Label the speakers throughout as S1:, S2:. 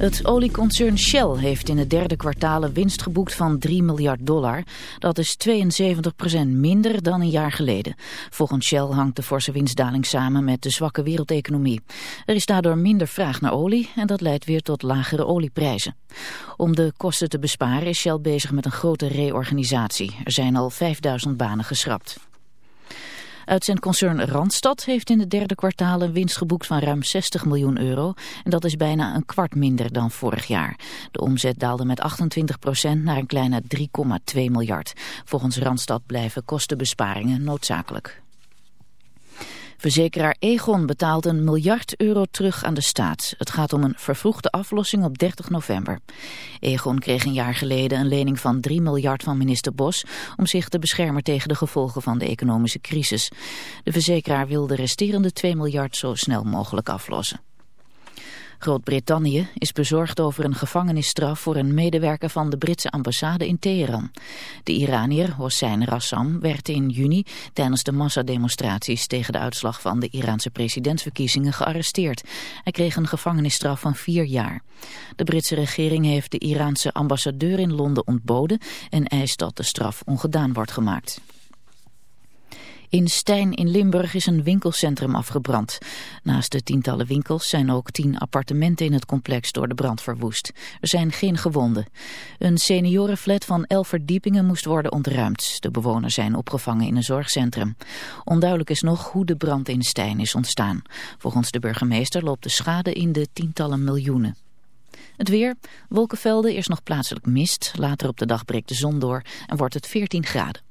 S1: Het olieconcern Shell heeft in het derde kwartaal een winst geboekt van 3 miljard dollar. Dat is 72% minder dan een jaar geleden. Volgens Shell hangt de forse winstdaling samen met de zwakke wereldeconomie. Er is daardoor minder vraag naar olie en dat leidt weer tot lagere olieprijzen. Om de kosten te besparen is Shell bezig met een grote reorganisatie. Er zijn al 5000 banen geschrapt. Uitzendconcern Randstad heeft in het derde kwartaal een winst geboekt van ruim 60 miljoen euro. En dat is bijna een kwart minder dan vorig jaar. De omzet daalde met 28 procent naar een kleine 3,2 miljard. Volgens Randstad blijven kostenbesparingen noodzakelijk. Verzekeraar Egon betaalt een miljard euro terug aan de staat. Het gaat om een vervroegde aflossing op 30 november. Egon kreeg een jaar geleden een lening van 3 miljard van minister Bos... om zich te beschermen tegen de gevolgen van de economische crisis. De verzekeraar wil de resterende 2 miljard zo snel mogelijk aflossen. Groot-Brittannië is bezorgd over een gevangenisstraf voor een medewerker van de Britse ambassade in Teheran. De Iranier Hossein Rassam werd in juni tijdens de massademonstraties tegen de uitslag van de Iraanse presidentsverkiezingen gearresteerd. Hij kreeg een gevangenisstraf van vier jaar. De Britse regering heeft de Iraanse ambassadeur in Londen ontboden en eist dat de straf ongedaan wordt gemaakt. In Stijn in Limburg is een winkelcentrum afgebrand. Naast de tientallen winkels zijn ook tien appartementen in het complex door de brand verwoest. Er zijn geen gewonden. Een seniorenflat van elf verdiepingen moest worden ontruimd. De bewoners zijn opgevangen in een zorgcentrum. Onduidelijk is nog hoe de brand in Stijn is ontstaan. Volgens de burgemeester loopt de schade in de tientallen miljoenen. Het weer, wolkenvelden, eerst nog plaatselijk mist. Later op de dag breekt de zon door en wordt het 14 graden.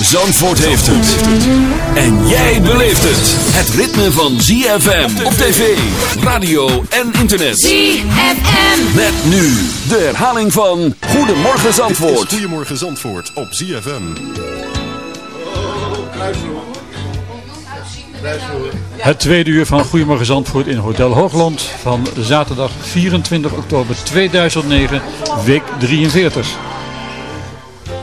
S2: Zandvoort heeft het. En jij beleeft het. Het ritme van ZFM op tv, radio en internet.
S3: ZFM.
S2: Met nu de herhaling van Goedemorgen
S4: Is
S2: Zandvoort.
S4: Goedemorgen Zandvoort op ZFM.
S5: Het tweede uur van Goedemorgen Zandvoort in Hotel Hoogland van zaterdag 24 oktober 2009, week 43.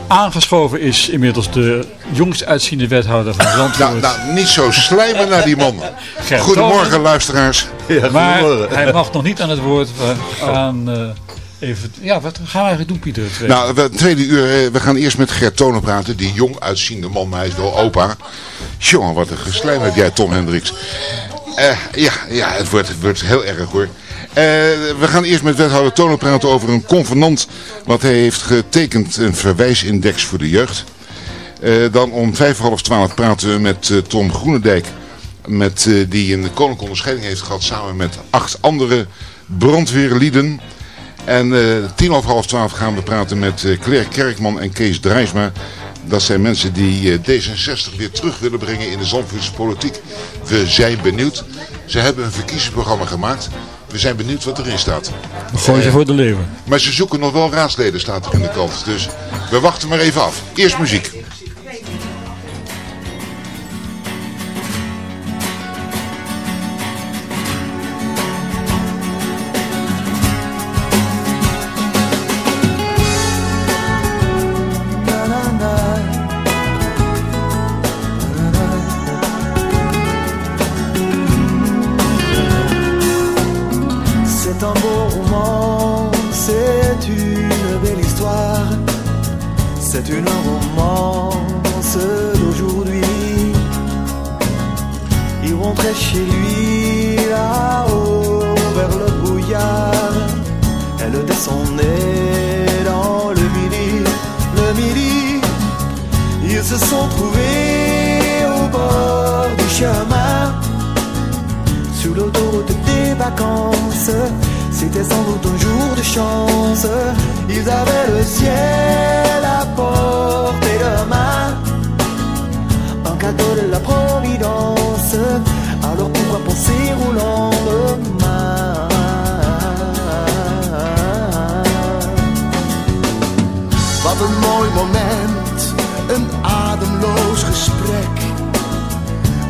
S5: Aangeschoven is inmiddels de jongst uitziende wethouder van
S6: Nou,
S5: Zandvoort.
S6: nou, niet zo slijmen naar die man.
S5: Gert
S6: Goedemorgen luisteraars.
S5: maar hij mag nog niet aan het woord. We gaan eh, even... Ja, wat gaan we eigenlijk doen Pieter? tweede?
S6: Nou, we, tweede uur, eh, we gaan eerst met Gert Tonen praten. Die jong uitziende man, maar hij is wel opa. Jongen, wat een geslijm heb jij, Tom Hendricks. Eh, ja, ja, het wordt, het wordt heel erg hoor. Eh, we gaan eerst met wethouder Tonen praten over een convenant wat hij heeft getekend. Een verwijsindex voor de jeugd. Eh, dan om vijf half twaalf praten we met eh, Tom Groenendijk. Met, die een koninklijke onderscheiding heeft gehad samen met acht andere brandweerlieden. En tien over half twaalf gaan we praten met Claire Kerkman en Kees Drijsma. Dat zijn mensen die eh, D66 weer terug willen brengen in de Zandvoortse politiek. We zijn benieuwd. Ze hebben een verkiezingsprogramma gemaakt. We zijn benieuwd wat erin staat.
S5: Gooi ze voor de leeuwen.
S6: Maar ze zoeken nog wel raadsleden, staat er in de kant. Dus we wachten maar even af. Eerst muziek.
S7: Se sont trouvés au bord du chemin, sous l'autoroute des vacances. C'était sans doute un jour de chance. Ils avaient le ciel à portée de main, un cadeau de la providence. Alors pourquoi penser au lendemain? Wat een mooi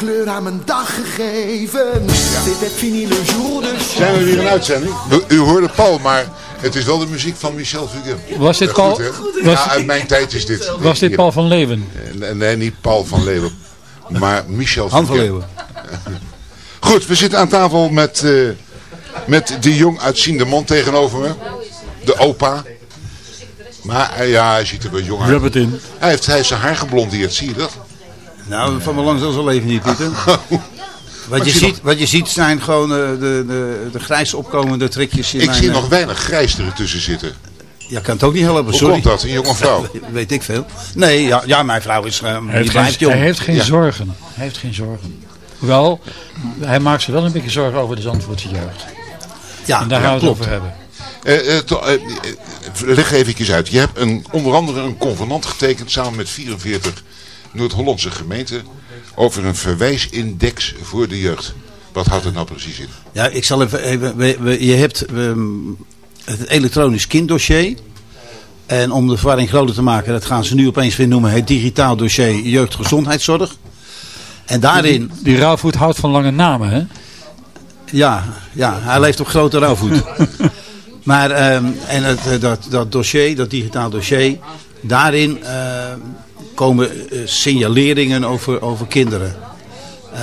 S7: kleur aan mijn dag gegeven. C'était fini le jour de
S6: Zijn we weer in uitzending? U, u hoorde Paul, maar het is wel de muziek van Michel Fugain.
S5: Was dit Paul-
S6: goed, hè?
S5: was-
S6: ja, uit mijn tijd is dit.
S5: Was dit Paul van Leeuwen?
S6: Nee, nee, niet Paul van Leeuwen. Maar Michel
S8: Han van
S6: Fugain.
S8: Leeuwen.
S6: Goed, we zitten aan tafel met, eh, met de jong uitziende man tegenover me. De opa. Maar eh, ja, hij ziet er wel jong uit.
S5: Rub het in.
S6: Hij heeft, hij heeft zijn haar geblondeerd, zie je dat?
S8: Nou, van belang zal zijn leven niet, Pieter. Wat je,
S6: zie
S8: ziet, wat je ziet zijn gewoon eh, de, de, de grijs opkomende trekjes in
S6: Ik
S8: mijn,
S6: zie
S8: eh,
S6: nog weinig grijs er tussen zitten.
S8: Ja, kan het ook niet helpen,
S6: Hoe
S8: sorry.
S6: komt dat, een jonge vrouw?
S8: Ja, weet ik veel. Nee, ja, ja mijn vrouw is, uh, die
S5: heeft,
S8: blijft
S5: geen,
S8: jong.
S5: hij heeft geen
S8: Ja.
S5: zorgen. Hij heeft geen zorgen. Hoewel, hij maakt zich wel een beetje zorgen over de Zandvoortse jeugd.
S8: Ja,
S5: en daar
S8: ja,
S5: gaan we het over hebben.
S6: Eh, eh, to- eh, eh, leg even uit. Je hebt een, onder andere een convenant getekend samen met 44 Noord-Hollandse gemeenten over een verwijsindex voor de jeugd. Wat houdt het nou precies in?
S8: Ja, ik zal even, even we- we- je hebt ehm, het elektronisch kinddossier. En om de verwarring groter te maken, dat gaan ze nu opeens weer noemen, het digitaal dossier jeugdgezondheidszorg. En daarin,
S5: Die Rauwvoet houdt van lange namen, hè?
S8: ja, ja hij leeft op grote rouwvoet. maar, ehm, en het, eh, dat, dat dossier, dat digitaal dossier, daarin ehm, komen eh, signaleringen over, over kinderen. Eh,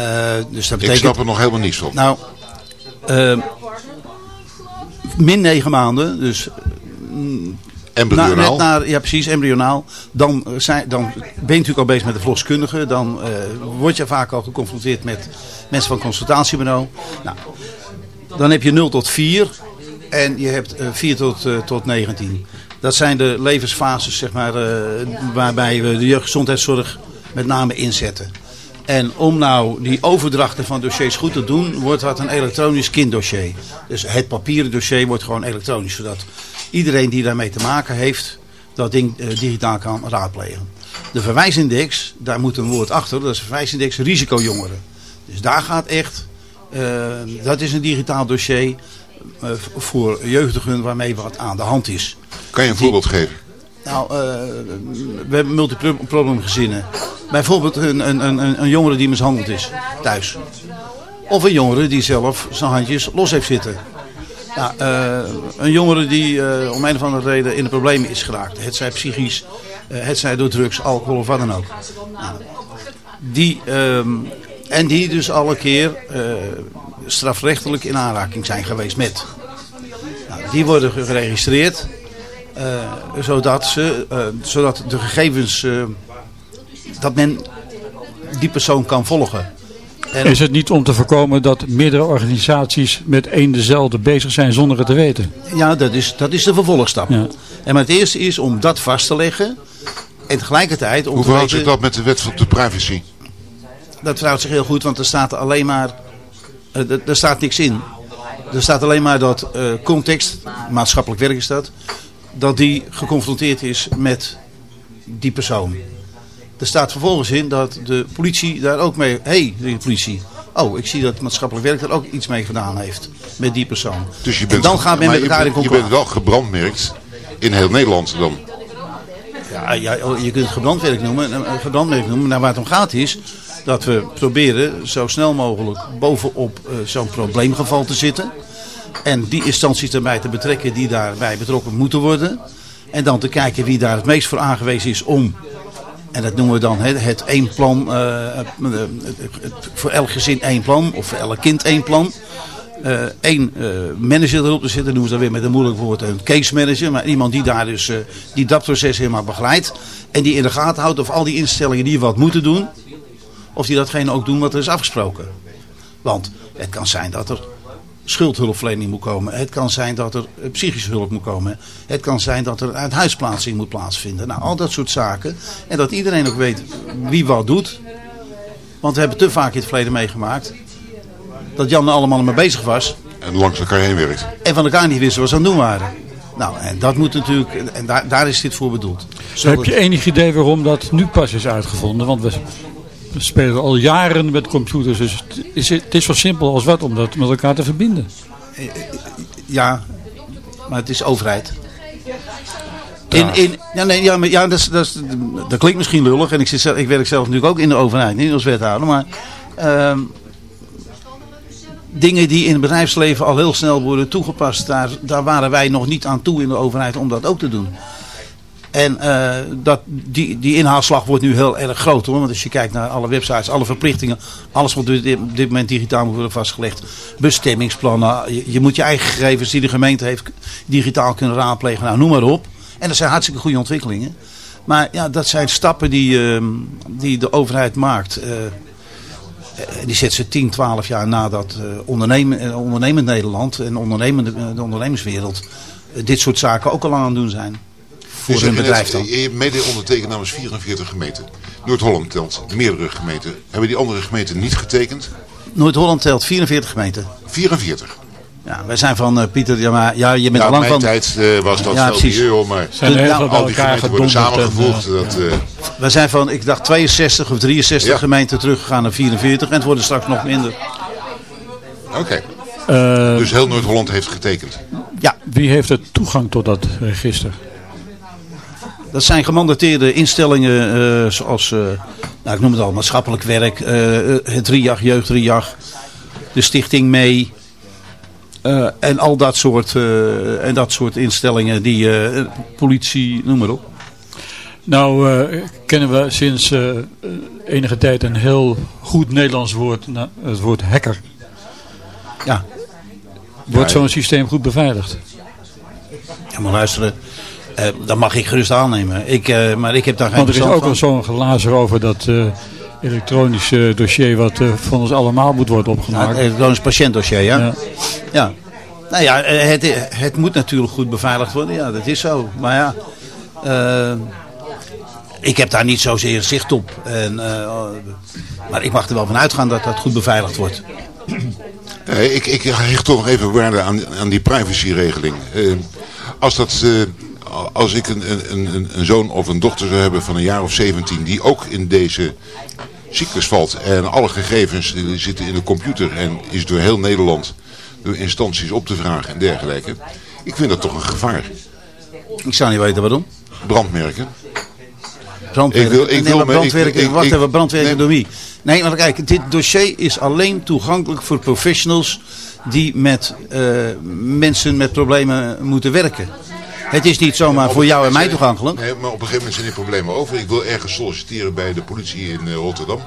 S8: dus dat
S6: Ik
S8: betekent...
S6: snap er nog helemaal niets van.
S8: Nou, ehm, min negen maanden, dus
S6: Embryonaal?
S8: na- net naar, ja precies, embryonaal. Dan, eh, zijn, dan ben je natuurlijk al bezig met de verloskundige. Dan word je vaak al geconfronteerd met mensen van consultatiebureau. Nou, dan heb je 0 tot 4 en je hebt eh, 4 tot, tot 19. Dat zijn de levensfases zeg maar, eh, waarbij we de jeugdgezondheidszorg met name inzetten. En om nou die overdrachten van dossiers goed te doen, wordt dat een elektronisch kinddossier. Dus het papieren dossier wordt gewoon elektronisch, zodat iedereen die daarmee te maken heeft, dat ding eh, digitaal kan raadplegen. De verwijsindex, daar moet een woord achter, dat is verwijsindex risicojongeren. Dus daar gaat echt, eh, dat is een digitaal dossier voor jeugdigen waarmee wat aan de hand is.
S6: Kan je een voorbeeld geven?
S8: Nou, uh, we hebben multiproblemgezinnen. Bijvoorbeeld een, een, een, een jongere die mishandeld is thuis. Of een jongere die zelf zijn handjes los heeft zitten. Nou, uh, een jongere die uh, om een of andere reden in de problemen is geraakt. Het zij psychisch, het zij door drugs, alcohol of wat dan ook. Nou, die, um, en die dus alle keer strafrechtelijk in aanraking zijn geweest met. Nou, die worden geregistreerd. Uh, zodat, ze, uh, zodat de gegevens, uh, dat men die persoon kan volgen.
S5: En is het niet om te voorkomen dat meerdere organisaties met één dezelfde bezig zijn zonder het te weten?
S8: Ja, dat is, dat is de vervolgstap. Ja. En maar het eerste is om dat vast te leggen. En tegelijkertijd... Om
S6: Hoe verhoudt zich dat met de wet van de privacy?
S8: Dat verhoudt zich heel goed, want er staat alleen maar... er staat niks in. Er staat alleen maar dat context, maatschappelijk werk is dat dat die geconfronteerd is met die persoon. Er staat vervolgens in dat de politie daar ook mee... Hé, hey, de politie. Oh, ik zie dat maatschappelijk werk daar ook iets mee gedaan heeft. Met die persoon.
S6: Dus je bent,
S8: en dan gaat men met elkaar in
S6: contact. Je bent wel gebrandmerkt in heel Nederland dan.
S8: Ja, ja je kunt het gebrandmerk noemen. Gebrandmerk noemen. Maar waar het om gaat is dat we proberen zo snel mogelijk bovenop uh, zo'n probleemgeval te zitten. En die instanties erbij te betrekken die daarbij betrokken moeten worden. En dan te kijken wie daar het meest voor aangewezen is om en dat noemen we dan het, het één plan, uh, voor elk gezin één plan, of voor elk kind één plan. Uh, manager erop te zitten, noemen ze dan weer met een moeilijk woord een case manager. Maar iemand die daar dus, die dat proces helemaal begeleidt. En die in de gaten houdt of al die instellingen die wat moeten doen, of die datgene ook doen wat er is afgesproken. Want het kan zijn dat er schuldhulpverlening moet komen. Het kan zijn dat er psychische hulp moet komen. Het kan zijn dat er uithuisplaatsing moet plaatsvinden. Nou, al dat soort zaken. En dat iedereen ook weet wie wat doet. Want we hebben te vaak in het verleden meegemaakt. Dat Jan er allemaal mee bezig was.
S6: En langs elkaar heen werkt.
S8: En van elkaar niet wisten wat ze aan het doen waren. Nou, en dat moet natuurlijk, en daar, daar is dit voor bedoeld.
S5: Zodat... Heb je enig idee waarom dat nu pas is uitgevonden? Want we we spelen al jaren met computers, dus het is, het is zo simpel als wat om dat met elkaar te verbinden.
S8: Ja, maar het is overheid. In, in, ja, nee, ja, maar, ja dat, dat, dat klinkt misschien lullig. En ik, zit, ik werk zelf natuurlijk ook in de overheid, niet als wethouder. Maar uh, dingen die in het bedrijfsleven al heel snel worden toegepast. Daar, daar waren wij nog niet aan toe in de overheid om dat ook te doen. En uh, dat, die, die inhaalslag wordt nu heel erg groot hoor. Want als je kijkt naar alle websites, alle verplichtingen. Alles wat op dit, moment digitaal moet worden vastgelegd. Bestemmingsplannen. Je, moet je eigen gegevens die de gemeente heeft digitaal kunnen raadplegen. Nou noem maar op. En dat zijn hartstikke goede ontwikkelingen. Maar ja, dat zijn stappen die, uh, die de overheid maakt. Uh, die zet ze 10, 12 jaar nadat ondernemen, ondernemend Nederland en ondernemende, de ondernemerswereld dit soort zaken ook al aan het doen zijn voor hun bedrijf dan.
S6: Je mede ondertekend namens 44 gemeenten. Noord-Holland telt meerdere gemeenten. Hebben die andere gemeenten niet getekend?
S8: Noord-Holland telt 44 gemeenten.
S6: 44?
S8: Ja, wij zijn van uh, Pieter, ja, maar, ja, je bent ja, lang
S6: van... tijd uh, was dat ja, veel euro, maar
S5: zijn er heel
S6: al die gemeenten worden samengevoegd. En, dat, uh...
S8: We zijn van, ik dacht 62 of 63 ja. gemeenten teruggegaan naar 44 en het worden straks nog minder.
S6: Oké. Okay. dus heel Noord-Holland heeft getekend?
S8: Ja.
S5: Wie heeft er toegang tot dat register?
S8: Dat zijn gemandateerde instellingen uh, zoals, uh, nou, ik noem het al, maatschappelijk werk, uh, het RIAG, jeugd RIAG, de stichting mee. en al dat soort, en dat soort instellingen, die politie, noem maar op.
S5: Nou kennen we sinds enige tijd een heel goed Nederlands woord, nou, het woord hacker.
S8: Ja.
S5: Wordt zo'n systeem goed beveiligd?
S8: Ja, maar luisteren. Uh, dat mag ik gerust aannemen. Ik, uh, maar ik heb daar geen
S5: Want er is ook al zo'n glazer over dat uh, elektronische dossier wat van ons allemaal moet worden opgemaakt.
S8: Ja, elektronisch patiëntdossier, ja? ja? Ja. Nou ja, het, het moet natuurlijk goed beveiligd worden. Ja, dat is zo. Maar ja, ik heb daar niet zozeer zicht op. En, maar ik mag er wel van uitgaan dat dat goed beveiligd wordt.
S6: ik, ik hecht toch nog even waarde aan, aan die privacyregeling. als dat als ik een, een, een, zoon of een dochter zou hebben van een jaar of 17 die ook in deze cyclus valt en alle gegevens zitten in de computer en is door heel Nederland door instanties op te vragen en dergelijke. Ik vind dat toch een gevaar.
S8: Ik zou niet weten waarom.
S6: brandmerken.
S8: Brandwerken.
S6: Ik wil- ik
S8: nee,
S6: wil
S8: brandwerken,
S6: ik- ik-
S8: wacht even, brandwerken
S6: nee.
S8: door wie? Nee, maar kijk, dit dossier is alleen toegankelijk voor professionals die met eh, mensen met problemen moeten werken. Het is niet zomaar voor jou en mij toegankelijk.
S6: Nee, maar op een gegeven moment zijn die problemen over. Ik wil ergens solliciteren bij de politie in eh, Rotterdam.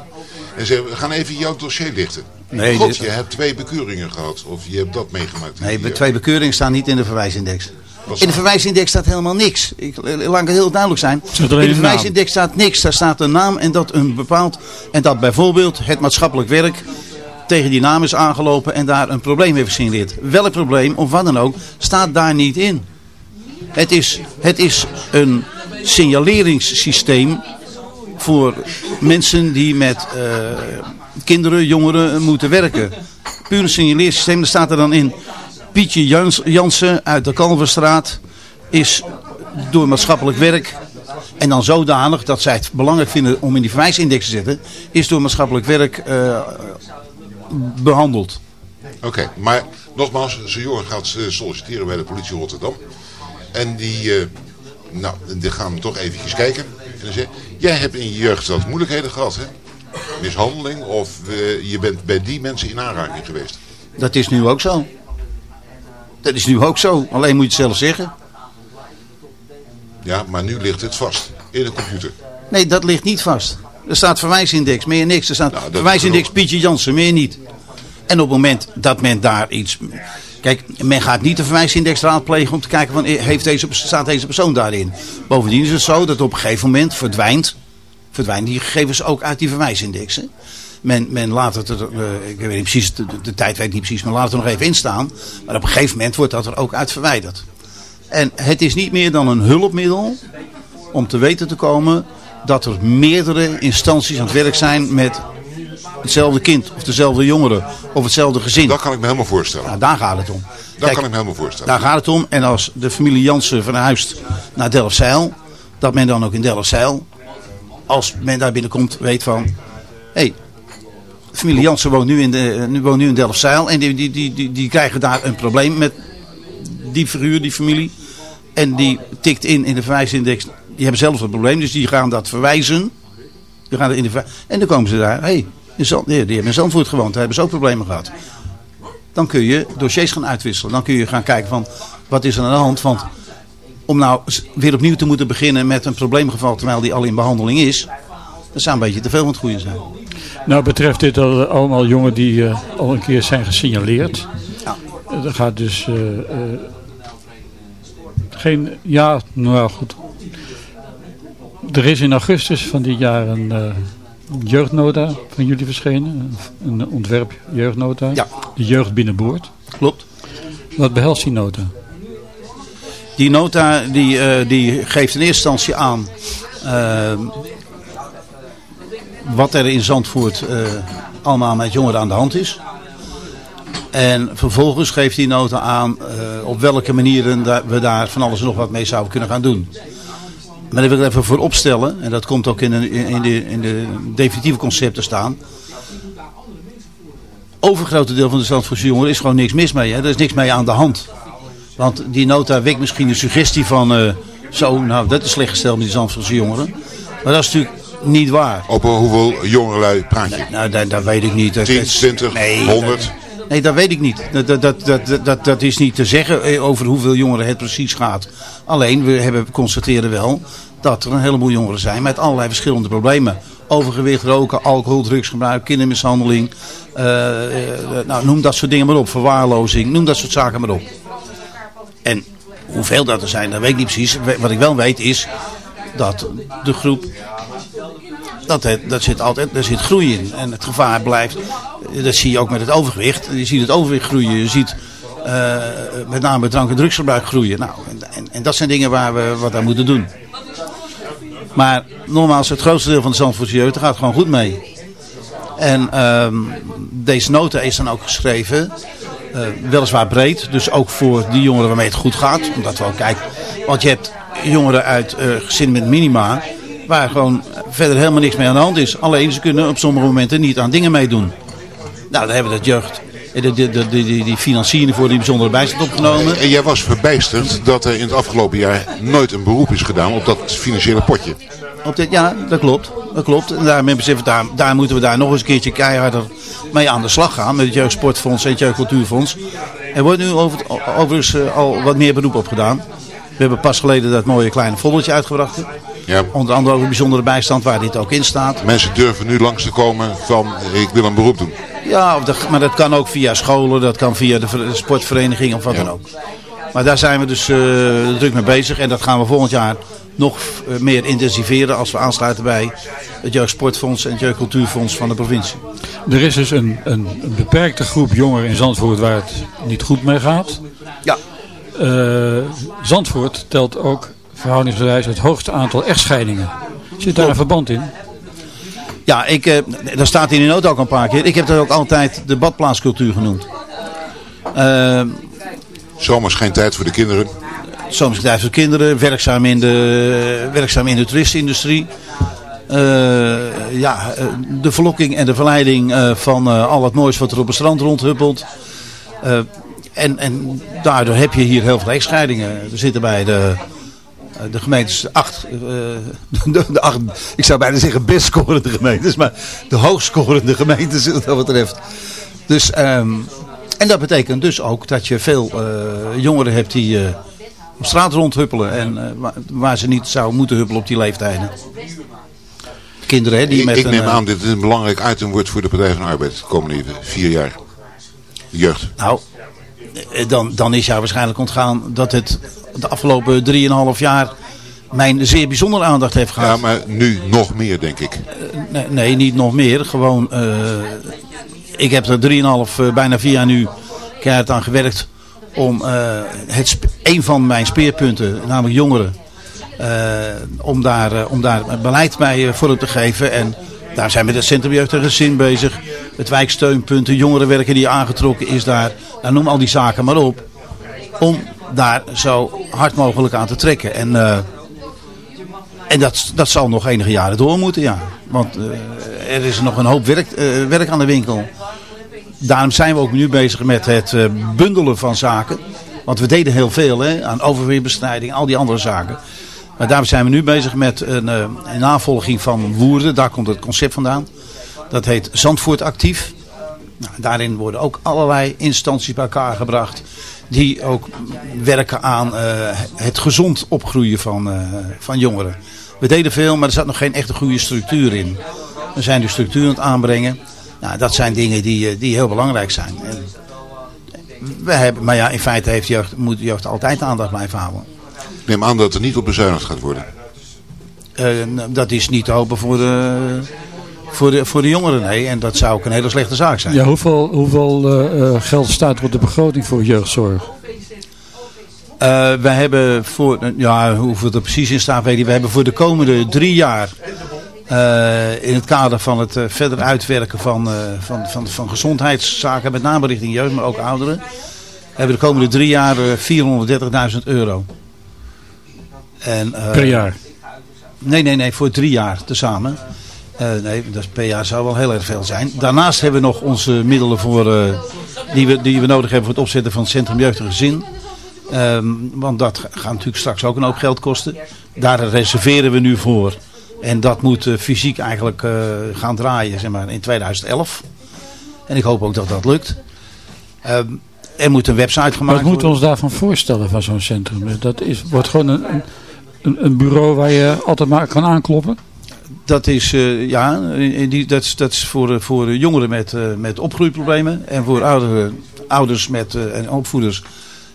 S6: En zeggen, we gaan even jouw dossier lichten.
S8: Nee,
S6: God,
S8: dit-
S6: je hebt twee bekeuringen gehad. Of je hebt dat meegemaakt.
S8: Nee,
S6: Die, eh,
S8: twee bekeuringen staan niet in de verwijsindex. In de verwijsindex staat helemaal niks. Ik, eh, laat het heel duidelijk zijn. In de verwijsindex staat niks. Daar staat een naam en dat een bepaald. En dat bijvoorbeeld het maatschappelijk werk tegen die naam is aangelopen en daar een probleem heeft gesignaleerd. Welk probleem of wat dan ook staat daar niet in. Het is, het is een signaleringssysteem voor mensen die met eh, kinderen, jongeren moeten werken. Puur een signaleersysteem. Daar staat er dan in. Pietje Jans, Jansen uit de Kalverstraat is door maatschappelijk werk en dan zodanig dat zij het belangrijk vinden om in die verwijsindex te zetten, is door maatschappelijk werk eh, behandeld.
S6: Oké, maar nogmaals, zo'n jongen gaat solliciteren bij de politie Rotterdam. En die, eh, nou, die gaan we toch eventjes kijken. En dan zeggen, jij hebt in je jeugd wat moeilijkheden gehad, hè? Mishandeling of eh, je bent bij die mensen in aanraking geweest.
S8: Dat is nu ook zo. Dat is nu ook zo. Alleen moet je het zelf zeggen.
S6: Ja, maar nu ligt het vast in de computer.
S8: Nee, dat ligt niet vast. Er staat verwijsindex, meer niks. Er staat
S6: Nou,
S8: verwijsindex Pietje Jansen, meer niet. En op het moment dat men daar iets... Kijk, men gaat niet de verwijsindex raadplegen om te kijken van heeft deze, staat deze persoon daarin. Bovendien is het zo dat op een gegeven moment verdwijnt, verdwijnen die gegevens ook uit die verwijsindexen. Men, men laat het er, eh, ik weet niet precies, de, de- tijd weet niet precies, maar laat het er nog even in staan. Maar op een gegeven moment wordt dat er ook uit verwijderd. En het is niet meer dan een hulpmiddel om te weten te komen dat er meerdere instanties aan het werk zijn met hetzelfde kind of dezelfde jongere of hetzelfde gezin.
S6: Dat kan ik me helemaal voorstellen.
S8: Nou, daar gaat het om.
S6: Dat
S8: Kijk,
S6: kan ik me helemaal voorstellen.
S8: daar gaat het om. En als de familie Jansen verhuist naar Delfzijl, dat men dan ook in Delfzijl, als men daar binnenkomt, weet van... Hé, hey, de familie Jansen woont nu in, de, nu woont nu in Delfzijl en die, die, die, die, die krijgen daar een probleem met die figuur, die familie. En die tikt in in de verwijsindex. Die hebben zelf het probleem, dus die gaan dat verwijzen. Die gaan er in de en dan komen ze daar. Hé, hey, in Zand- die hebben in Zandvoort gewoond, daar hebben ze ook problemen gehad. Dan kun je dossiers gaan uitwisselen. Dan kun je gaan kijken van wat is er aan de hand. Want om nou weer opnieuw te moeten beginnen met een probleemgeval terwijl die al in behandeling is. Dat zou een beetje te veel van het goede zijn.
S5: Nou betreft dit al- allemaal jongen die eh, al een keer zijn gesignaleerd.
S8: Ja.
S5: Eh, Er gaat dus eh, geen, ja, nou goed. Er is in augustus van dit jaar een jeugdnota van jullie verschenen. Een ontwerp jeugdnota.
S8: Ja.
S5: De jeugd binnenboord.
S8: Klopt.
S5: Wat behelst die nota?
S8: Die nota die, eh, die geeft in eerste instantie aan eh, wat er in Zandvoort eh, allemaal met jongeren aan de hand is. En vervolgens geeft die nota aan op welke manieren we daar van alles en nog wat mee zouden kunnen gaan doen. Maar dat wil ik even voor opstellen, en dat komt ook in, de- in, de, in de definitieve concepten staan. Overgrote deel van de Zandvoortse jongeren is gewoon niks mis mee. Hè? Er is niks mee aan de hand. Want die nota wekt misschien de suggestie van... eh, zo, nou, dat is slecht gesteld met die Zandvoortse jongeren. Maar dat is natuurlijk niet waar.
S6: Op eh, hoeveel jongelui praat je?
S8: Nou, dat, dat weet ik niet. Dat,
S6: 10,
S8: dat-
S6: 20,
S8: nee,
S6: 100?
S8: Nee, dat weet ik niet. Dat, dat, dat, dat, dat, is niet te zeggen eh, over hoeveel jongeren het precies gaat. Alleen, we hebben, constateren wel dat er een heleboel jongeren zijn met allerlei verschillende problemen. Overgewicht, roken, alcohol, drugsgebruik, kindermishandeling. eh, eh, nou, noem dat soort dingen maar op. Verwaarlozing, noem dat soort zaken maar op. En hoeveel dat er zijn, dat weet ik niet precies. Wat ik wel weet is dat de groep dat, het, dat zit altijd, daar zit groei in. En het gevaar blijft, dat zie je ook met het overgewicht. Je ziet het overgewicht groeien, je ziet eh, met name drank- en drugsgebruik groeien. Nou, en, en, dat zijn dingen waar we wat aan moeten doen. Maar nogmaals, het grootste deel van de Zandvoortse jeugd gaat gewoon goed mee. En ehm, deze nota is dan ook geschreven, eh, weliswaar breed, dus ook voor die jongeren waarmee het goed gaat. Omdat we ook kijken, want je hebt jongeren uit eh gezinnen met minima, waar gewoon verder helemaal niks mee aan de hand is. Alleen ze kunnen op sommige momenten niet aan dingen meedoen. Nou, daar hebben we het jeugd de, de, de, de- die, financiering voor die bijzondere bijstand opgenomen.
S6: En jij was verbijsterd dat er in het afgelopen jaar nooit een beroep is gedaan op dat financiële potje.
S8: Op dit, ja, dat klopt. Dat klopt. En ze even, daar, daar moeten we daar nog eens een keertje keiharder mee aan de slag gaan. Met het Jeugdsportfonds en het Jeugdcultuurfonds. Er wordt nu over, overigens eh, al wat meer beroep op gedaan. We hebben pas geleden dat mooie kleine foldertje uitgebracht.
S6: Ja.
S8: Onder andere over bijzondere bijstand waar dit ook in staat.
S6: Mensen durven nu langs te komen van ik wil een beroep doen.
S8: Ja, maar dat kan ook via scholen, dat kan via de ver- sportvereniging of wat dan ook. Maar daar zijn we dus eh, druk mee bezig en dat gaan we volgend jaar nog eh, meer intensiveren als we aansluiten bij het Jeugdsportfonds en het Jeugdcultuurfonds van de provincie.
S5: Er is dus een, een, een beperkte groep jongeren in Zandvoort waar het niet goed mee gaat.
S8: Ja.
S5: Eh, Zandvoort telt ook verhoudingsgewijs het hoogste aantal echtscheidingen. Zit daar een verband in?
S8: Ja, ik, eh, daar staat in de noot ook een paar keer. Ik heb dat ook altijd de badplaatscultuur genoemd. Eh,
S6: Zomers geen tijd voor de kinderen.
S8: Soms tijd voor kinderen, werkzaam in de, werkzaam in de toeristenindustrie. Eh, ja, eh, de verlokking en de verleiding eh, van eh, al het moois wat er op het strand rondhuppelt. Eh, en, en daardoor heb je hier heel veel echtscheidingen. Er zitten bij de, de gemeentes acht, eh, de, de acht, ik zou bijna zeggen best scorende gemeentes, maar de hoogst scorende gemeentes wat dat betreft. Dus, ehm, en dat betekent dus ook dat je veel eh, jongeren hebt die eh, op straat rondhuppelen en eh, waar, ze niet zouden moeten huppelen op die leeftijden. Kinderen hè, die
S6: Ik,
S8: met
S6: ik neem
S8: eh,
S6: aan dat dit een belangrijk item wordt voor de Partij van de Arbeid de komende vier jaar. Jeugd.
S8: Nou, eh, dan, dan is jou waarschijnlijk ontgaan dat het de afgelopen 3,5 jaar mijn zeer bijzondere aandacht heeft gehad.
S6: Ja, maar nu nog meer denk ik.
S8: Nee, nee, niet nog meer. Gewoon, eh, ik heb er 3,5, eh, bijna vier jaar nu keihard aan gewerkt om eh, het, een van mijn speerpunten, namelijk jongeren, eh, om, daar, eh, om daar beleid bij eh, vorm te geven. En daar zijn we met het Centrum Jeugd en Gezin bezig. Het wijksteunpunt, de jongerenwerker die aangetrokken is daar. Nou, noem al die zaken maar op. Om daar zo hard mogelijk aan te trekken. En, eh, en dat, dat zal nog enige jaren door moeten, ja. Want eh, er is nog een hoop werk, eh, werk aan de winkel. Daarom zijn we ook nu bezig met het bundelen van zaken. Want we deden heel veel hè, aan overweerbestrijding, al die andere zaken. Maar daarom zijn we nu bezig met een, een navolging van Woerden. Daar komt het concept vandaan. Dat heet Zandvoort Actief. Nou, daarin worden ook allerlei instanties bij elkaar gebracht. Die ook werken aan eh, het gezond opgroeien van, eh, van jongeren. We deden veel, maar er zat nog geen echte goede structuur in. We zijn dus structuur aan het aanbrengen. Nou, dat zijn dingen die, eh, die heel belangrijk zijn. En we hebben, maar ja, in feite heeft jeugd, moet de jeugd altijd aandacht blijven houden.
S6: Ik neem aan dat er niet op bezuinigd gaat worden.
S8: Eh, dat is niet te hopen voor de, voor, de, voor de jongeren, nee. En dat zou ook een hele slechte zaak zijn.
S5: Ja, hoeveel, hoeveel eh, eh, geld staat er op de begroting voor jeugdzorg?
S8: We hebben voor, ja, hoeveel er precies in staat weet ik. We hebben voor de komende drie jaar in het kader van het verder uitwerken van, van, van, van gezondheidszaken, met name richting jeugd, maar ook ouderen, hebben we de komende drie jaar eh, 430.000 euro. En,
S5: Per jaar?
S8: Nee, nee, nee, voor drie jaar tezamen. Eh nee, dat jaar zou wel heel erg veel zijn. Daarnaast hebben we nog onze middelen voor, eh, die, we, die we nodig hebben voor het opzetten van het Centrum Jeugd en Gezin. Ehm, want dat gaat natuurlijk straks ook een hoop geld kosten. Daar reserveren we nu voor. En dat moet eh, fysiek eigenlijk gaan draaien zeg maar, in 2011. En ik hoop ook dat dat lukt. Ehm, er moet een website gemaakt
S5: Wat moeten we
S8: worden.
S5: ons daarvan voorstellen van zo'n centrum? Dat is, wordt gewoon een, een, een bureau waar je altijd maar kan aankloppen?
S8: Dat is, eh, ja, in die, dat is, dat is voor, eh, voor jongeren met, eh, met opgroeiproblemen. En voor oudere, ouders met, eh, en opvoeders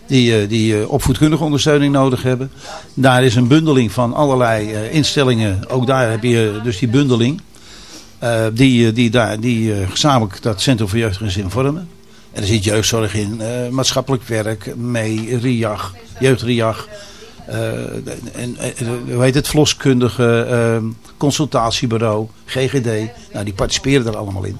S8: die, eh, die eh, opvoedkundige ondersteuning nodig hebben. Daar is een bundeling van allerlei eh, instellingen. Ook daar heb je dus die bundeling. eh, die, eh, die, daar, die eh, gezamenlijk dat Centrum voor Jeugd en vormen. En er zit jeugdzorg in, eh, maatschappelijk werk, mee, RIAG, jeugdriag. Eh, en, hoe heet het, verloskundige, eh, consultatiebureau, GGD. Nou, die participeren er allemaal in.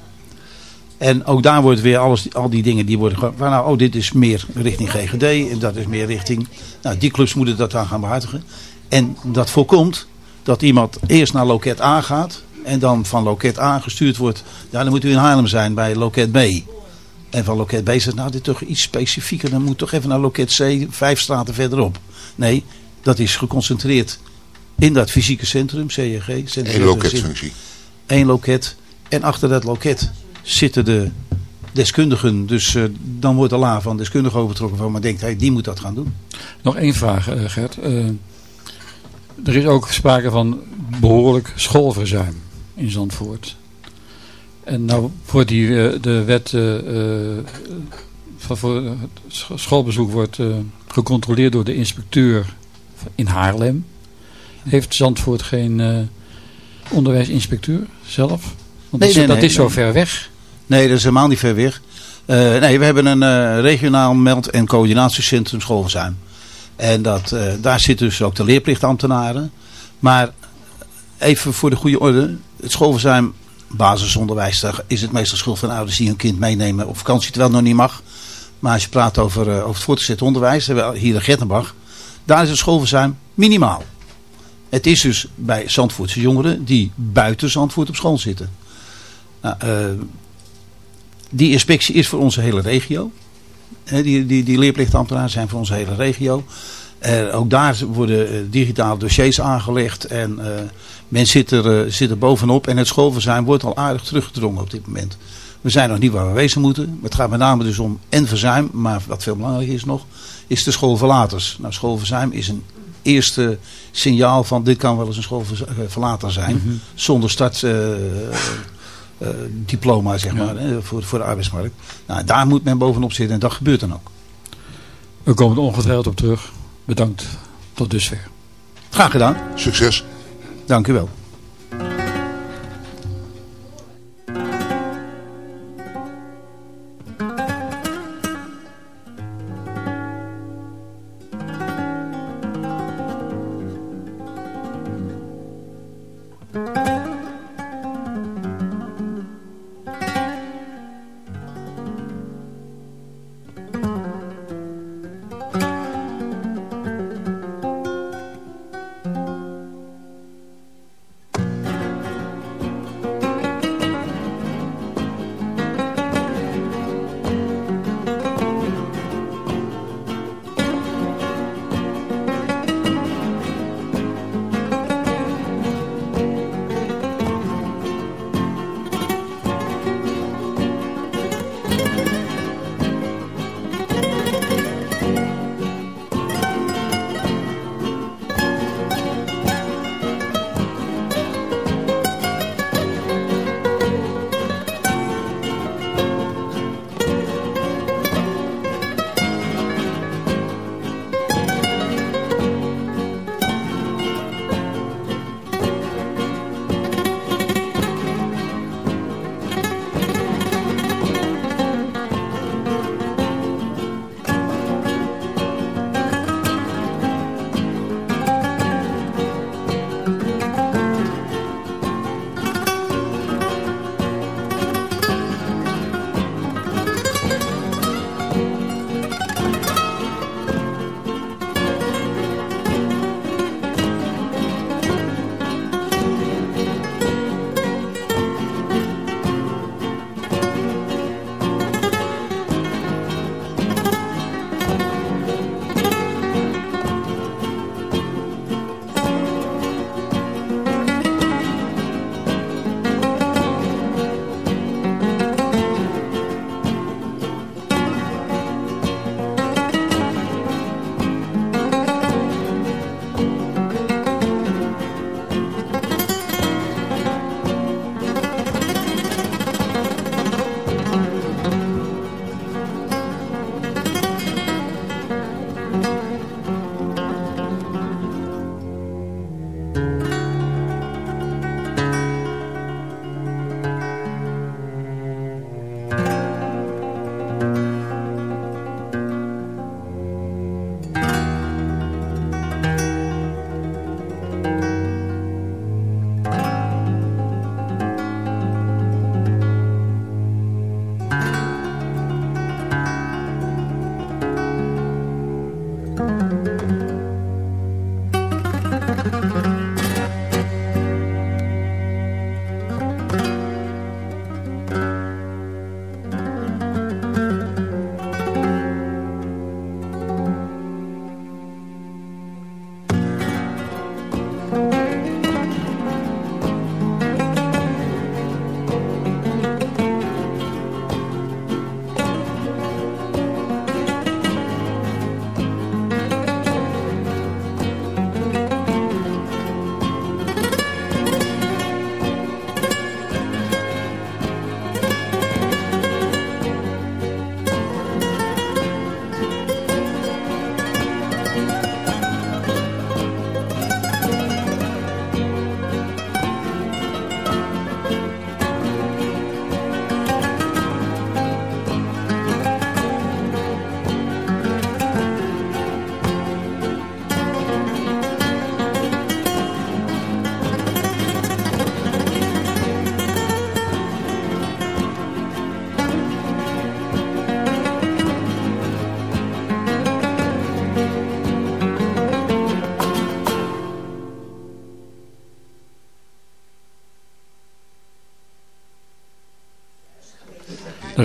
S8: En ook daar wordt weer alles, al die dingen die worden gewoon, nou, oh, dit is meer richting GGD en dat is meer richting, nou, die clubs moeten dat dan gaan behartigen. En dat voorkomt dat iemand eerst naar loket A gaat en dan van loket A gestuurd wordt, ja, dan moet u in Haarlem zijn bij loket B. En van loket B zegt, nou dit is toch iets specifieker. Dan moet toch even naar loket C, vijf straten verderop. Nee, dat is geconcentreerd in dat fysieke centrum, CEG.
S6: Eén loketfunctie.
S8: Eén loket. En achter dat loket zitten de deskundigen. Dus uh, dan wordt de la van deskundigen overtrokken van, maar denkt hij, die moet dat gaan doen.
S5: Nog één vraag, uh, Gert. Uh, er is ook sprake van behoorlijk schoolverzuim in Zandvoort. En nou voor die, de wet van voor het schoolbezoek wordt gecontroleerd door de inspecteur in Haarlem. Heeft Zandvoort geen onderwijsinspecteur zelf? Want nee, nee, dat nee, is zo ver weg.
S8: Nee, dat is helemaal niet ver weg. Uh, nee, we hebben een regionaal meld- en coördinatiecentrum schoolverzuim. En dat, daar zitten dus ook de leerplichtambtenaren. Maar even voor de goede orde. Het schoolverzuim, basisonderwijs, daar is het meestal schuld van ouders die hun kind meenemen op vakantie. Terwijl het nog niet mag. Maar als je praat over, over het voortgezet onderwijs, hier in Gettenbach. Daar is het schoolverzuim minimaal. Het is dus bij Zandvoortse jongeren die buiten Zandvoort op school zitten. Nou, die inspectie is voor onze hele regio. die, die, die leerplichtambtenaren zijn voor onze hele regio. Uh, ook daar worden digitale dossiers aangelegd. En men zit er, zit er bovenop. En het schoolverzuim wordt al aardig teruggedrongen op dit moment. We zijn nog niet waar we wezen moeten. Het gaat met name dus om en verzuim. Maar wat veel belangrijker is nog. Is de schoolverlaters. Nou schoolverzuim is een eerste signaal van dit kan wel eens een schoolverlater zijn. Mm -hmm. Zonder start uh, diploma zeg maar, hè, voor, voor de arbeidsmarkt. Nou, daar moet men bovenop zitten en dat gebeurt dan ook.
S5: We komen er ongetwijfeld op terug. Bedankt. Tot dusver.
S8: Graag gedaan.
S6: Succes.
S8: Dank u wel.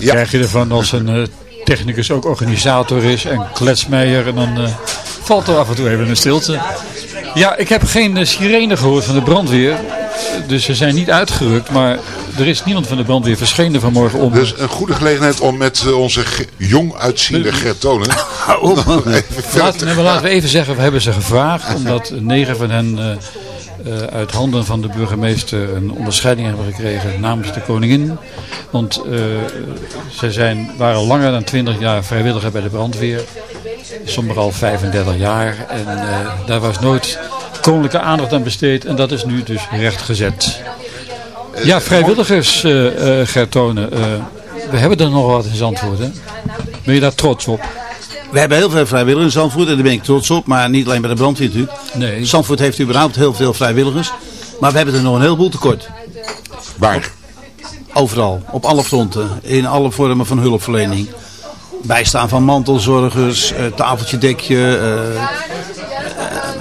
S5: Dat krijg je ervan als een uh, technicus ook organisator is en kletsmeijer. En dan uh, valt er af en toe even een stilte. Ja, ik heb geen uh, sirene gehoord van de brandweer. Dus ze zijn niet uitgerukt, maar er is niemand van de brandweer verschenen vanmorgen om...
S6: Dus een goede gelegenheid om met onze jong uitziende Gertonen...
S5: laten, laten we even zeggen, we hebben ze gevraagd, omdat negen van hen... Uh, uh, uit handen van de burgemeester een onderscheiding hebben gekregen namens de koningin. Want uh, ze zijn, waren langer dan 20 jaar vrijwilliger bij de brandweer. Sommigen al 35 jaar. En uh, daar was nooit koninklijke aandacht aan besteed. En dat is nu dus rechtgezet. Ja, vrijwilligers, uh, Gertone. we hebben er nog wat in Zandvoort. Hè? Ben je daar trots op?
S8: We hebben heel veel vrijwilligers in Zandvoort en daar ben ik trots op. Maar niet alleen bij de brandweer natuurlijk.
S5: Nee.
S8: Zandvoort heeft überhaupt heel veel vrijwilligers. Maar we hebben er nog een heleboel tekort.
S6: Waar?
S8: Overal, op alle fronten, in alle vormen van hulpverlening. Bijstaan van mantelzorgers, uh, tafeltje, dekje. Uh,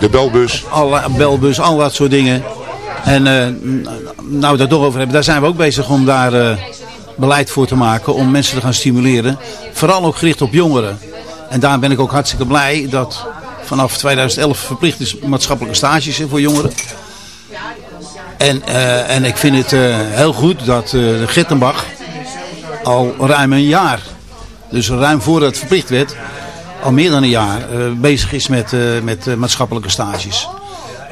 S6: de belbus.
S8: Alle, belbus, al dat soort dingen. En nou het toch over hebben, daar zijn we ook bezig om daar beleid voor te maken. Om mensen te gaan stimuleren. Vooral ook gericht op jongeren. En daar ben ik ook hartstikke blij dat vanaf 2011 verplicht is maatschappelijke stages voor jongeren. En, uh, en ik vind het uh, heel goed dat uh, Gittenbach al ruim een jaar, dus ruim voordat het verplicht werd, al meer dan een jaar bezig is met, met maatschappelijke stages.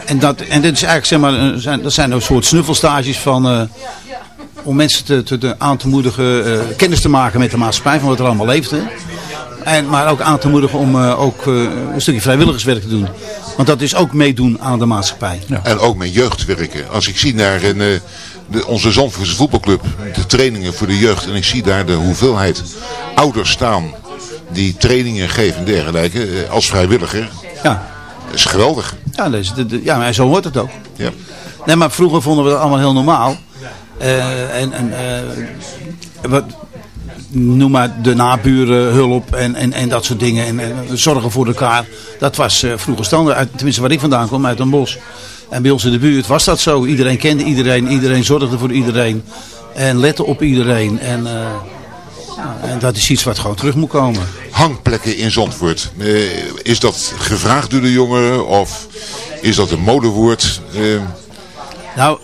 S8: En dat, en dit is eigenlijk, zeg maar, zijn, dat zijn een soort snuffelstages van, om mensen te, te, aan te moedigen kennis te maken met de maatschappij, van wat er allemaal leeft. En, maar ook aan te moedigen om uh, ook uh, een stukje vrijwilligerswerk te doen. Want dat is ook meedoen aan de maatschappij.
S6: Ja. En ook met jeugd werken. Als ik zie naar een, uh, de, onze Zandvoortse voetbalclub, de trainingen voor de jeugd. En ik zie daar de hoeveelheid ouders staan die trainingen geven en dergelijke. als vrijwilliger.
S8: Ja.
S6: Dat is geweldig.
S8: Ja, dat is, ja maar zo hoort het ook.
S6: Ja.
S8: Nee, maar vroeger vonden we dat allemaal heel normaal. en en wat, noem maar de naburenhulp en, en, en dat soort dingen. En, en zorgen voor elkaar. Dat was uh, vroeger standaard. Tenminste waar ik vandaan kom, uit een bos. En bij ons in de buurt was dat zo. Iedereen kende iedereen. Iedereen zorgde voor iedereen. En lette op iedereen. En, uh, en dat is iets wat gewoon terug moet komen.
S6: Hangplekken in Zandvoort. Uh, is dat gevraagd door de jongeren? Of is dat een modewoord?
S8: Nou,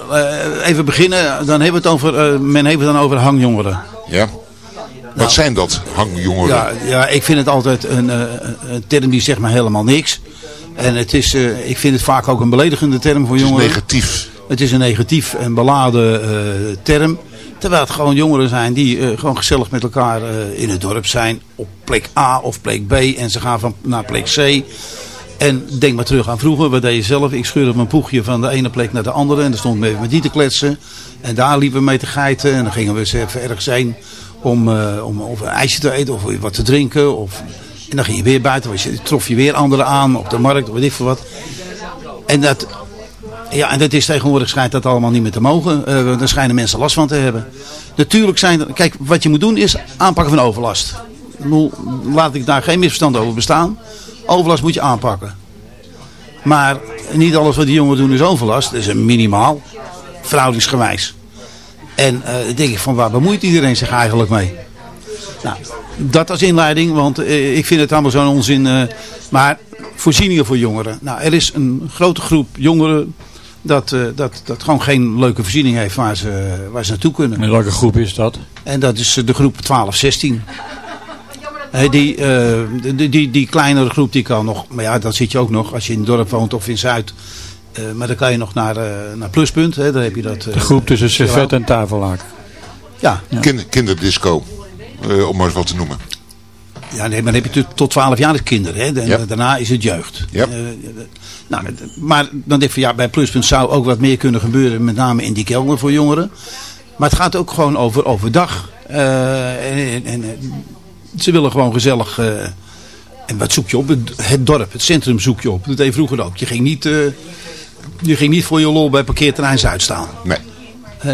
S8: even beginnen. Dan hebben we het over, men heeft het dan over hangjongeren.
S6: Ja. Wat zijn dat, hangjongeren?
S8: Ja, ja, ik vind het altijd een, een term die zegt maar helemaal niks. En het is, uh, ik vind het vaak ook een beledigende term voor jongeren.
S6: Het is negatief.
S8: Het is een negatief en beladen uh, term. Terwijl het gewoon jongeren zijn die uh, gewoon gezellig met elkaar in het dorp zijn. Op plek A of plek B. En ze gaan van naar plek C. En denk maar terug aan vroeger. Wat deed je zelf? Ik scheurde mijn poegje van de ene plek naar de andere. En dan stond me even met die te kletsen. En daar liepen we mee te geiten. En dan gingen we eens even ergens heen om, uh, om of een ijsje te eten of wat te drinken. Of, en dan ging je weer buiten, was je, trof je weer anderen aan op de markt of weet ik veel wat. En dat, ja, en dat is tegenwoordig schijnt dat allemaal niet meer te mogen. Uh, daar schijnen mensen last van te hebben. Natuurlijk zijn er, kijk, wat je moet doen is aanpakken van overlast. Laat ik daar geen misverstand over bestaan. Overlast moet je aanpakken. Maar niet alles wat die jongen doen is overlast. Dat is een minimaal, verhoudingsgewijs. En uh, denk ik van waar bemoeit iedereen zich eigenlijk mee? Nou, dat als inleiding, want uh, ik vind het allemaal zo'n onzin. Uh, maar voorzieningen voor jongeren. Nou, er is een grote groep jongeren dat, dat, dat gewoon geen leuke voorziening heeft waar ze, waar ze naartoe kunnen.
S5: En welke groep is dat?
S8: En dat is de groep 12-16. Hey, die, die, die, die kleinere groep die kan nog, maar ja, dat zit je ook nog als je in het dorp woont of in Zuid. Uh, maar dan kan je nog naar, uh, naar Pluspunt. Hè, daar heb je dat,
S5: de groep tussen servet en tafellaak.
S8: Ja.
S6: ja. Kinder, kinderdisco, om maar eens wat te noemen.
S8: Ja, nee, maar dan heb je tot 12 jaar de kinderen. Hè? En daarna is het jeugd.
S6: Ja.
S8: nou, maar dan denk ik van ja, bij Pluspunt zou ook wat meer kunnen gebeuren. Met name in die kelder voor jongeren. Maar het gaat ook gewoon over overdag. en, en ze willen gewoon gezellig... Uh, en wat zoek je op? Het, het, dorp, het centrum zoek je op. Dat deed vroeger ook. Je ging niet, uh, je ging niet voor je lol bij parkeerterrein Zuid staan.
S6: Nee.
S8: Uh,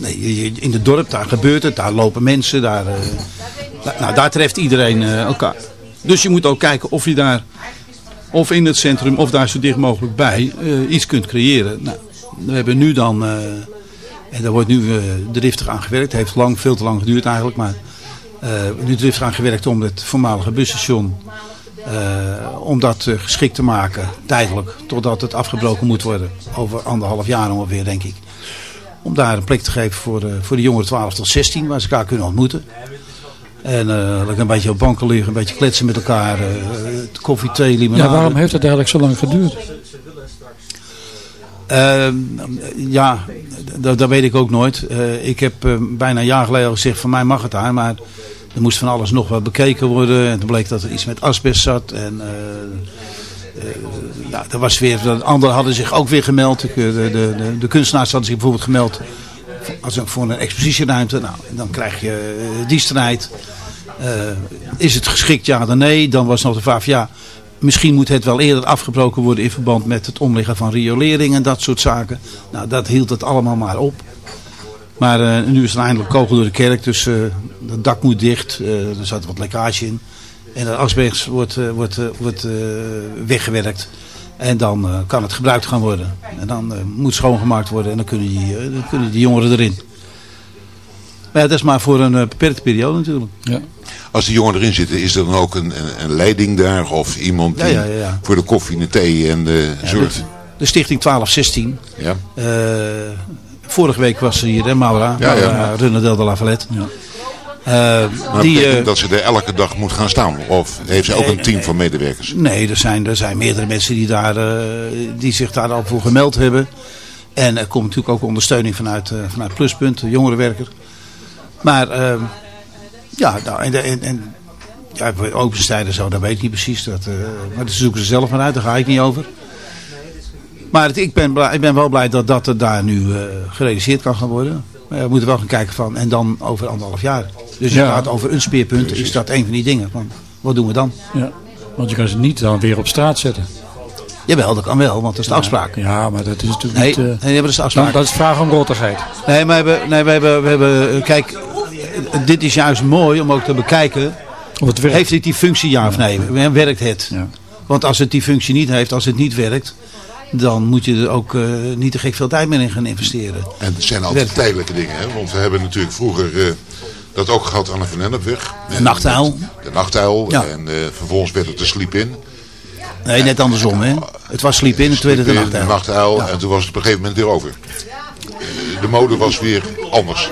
S8: nee in het dorp, daar gebeurt het. Daar lopen mensen. Daar, nou, daar treft iedereen elkaar. Dus je moet ook kijken of je daar... Of in het centrum, of daar zo dicht mogelijk bij... iets kunt creëren. Nou, we hebben nu dan... en daar wordt nu driftig aan gewerkt. Het heeft lang, veel te lang geduurd eigenlijk. Maar nu drift aan gewerkt om het voormalige busstation om dat geschikt te maken, tijdelijk, totdat het afgebroken moet worden. Over anderhalf jaar ongeveer, denk ik. Om daar een plek te geven voor, voor de jongeren 12 tot 16, waar ze elkaar kunnen ontmoeten. En uh, een beetje op banken liggen, een beetje kletsen met elkaar. Uh, koffie, thee, limonade.
S5: Ja, waarom heeft het eigenlijk zo lang geduurd?
S8: Uh, ja, dat weet ik ook nooit. Ik heb bijna een jaar geleden al gezegd, van mij mag het daar. Maar er moest van alles nog wat bekeken worden. En toen bleek dat er iets met asbest zat. En nou, er was weer, de anderen hadden zich ook weer gemeld. De, de, de, kunstenaars hadden zich bijvoorbeeld gemeld als voor een expositieruimte. Nou, dan krijg je die strijd. Is het geschikt ja dan nee? Dan was nog de vraag ja, misschien moet het wel eerder afgebroken worden in verband met het omleggen van riolering en dat soort zaken. Nou, dat hield het allemaal maar op. Maar uh, nu is er eindelijk kogel door de kerk, dus uh, het dak moet dicht. er zat wat lekkage in. En de asbest wordt, wordt, wordt weggewerkt. En dan kan het gebruikt gaan worden. En dan moet schoongemaakt worden en dan kunnen die, dan kunnen die jongeren erin. Maar ja, dat is maar voor een beperkte periode natuurlijk.
S6: Ja. Als die jongeren erin zitten, is er dan ook een, een, een leiding daar? Of iemand die
S8: ja, ja, ja,
S6: voor de koffie en de thee en de zorg?
S8: De, de, stichting 1216. Ja. Uh, vorige week was ze hier, hè, Maura. Ja, ja. Runadel de La Valette. Ja.
S6: Uh, maar die, uh, dat ze er elke dag moet gaan staan? Of heeft ze ook een team van medewerkers?
S8: Nee, er zijn, er zijn meerdere mensen die, daar, uh, die zich daar al voor gemeld hebben. En er komt natuurlijk ook ondersteuning vanuit, vanuit Pluspunt, de jongerenwerker. Maar ehm, ja, nou, en, en, en ja, openstijden zo, dat weet ik niet precies. Dat, maar dat zoeken ze zelf maar uit, daar ga ik niet over. Maar het, ik, ben blij, ik ben wel blij dat dat er daar nu uh, gerealiseerd kan gaan worden. Maar we moeten wel gaan kijken van, en dan over anderhalf jaar. Dus je gaat over een speerpunt, is dat een van die dingen. Van, wat doen we dan?
S5: Ja, want je kan ze niet dan weer op straat zetten.
S8: Jawel, dat kan wel, want dat is de afspraak.
S5: Ja, maar dat is natuurlijk
S8: nee,
S5: niet... Uh,
S8: nee, dat is de afspraak.
S5: dat is vraag om rottigheid.
S8: Nee, maar we hebben, nee, we hebben, we hebben kijk, dit is juist mooi om ook te bekijken.
S5: Of het werkt.
S8: Heeft het die functie ja of nee? Ja. Werkt het? Ja. Want als het die functie niet heeft, als het niet werkt, dan moet je er ook uh, niet te gek veel tijd meer in gaan investeren.
S6: En het zijn altijd tijdelijke dingen, hè? want we hebben natuurlijk vroeger uh, dat ook gehad aan de Van.
S8: De nachtuil.
S6: De nachtuil ja. en uh, vervolgens werd het de sleep in.
S8: Nee, net andersom. Hè? Het was sleep in, het tweede de nachtuil.
S6: De nachtuil ja. en toen was het op een gegeven moment weer over. De mode was weer anders.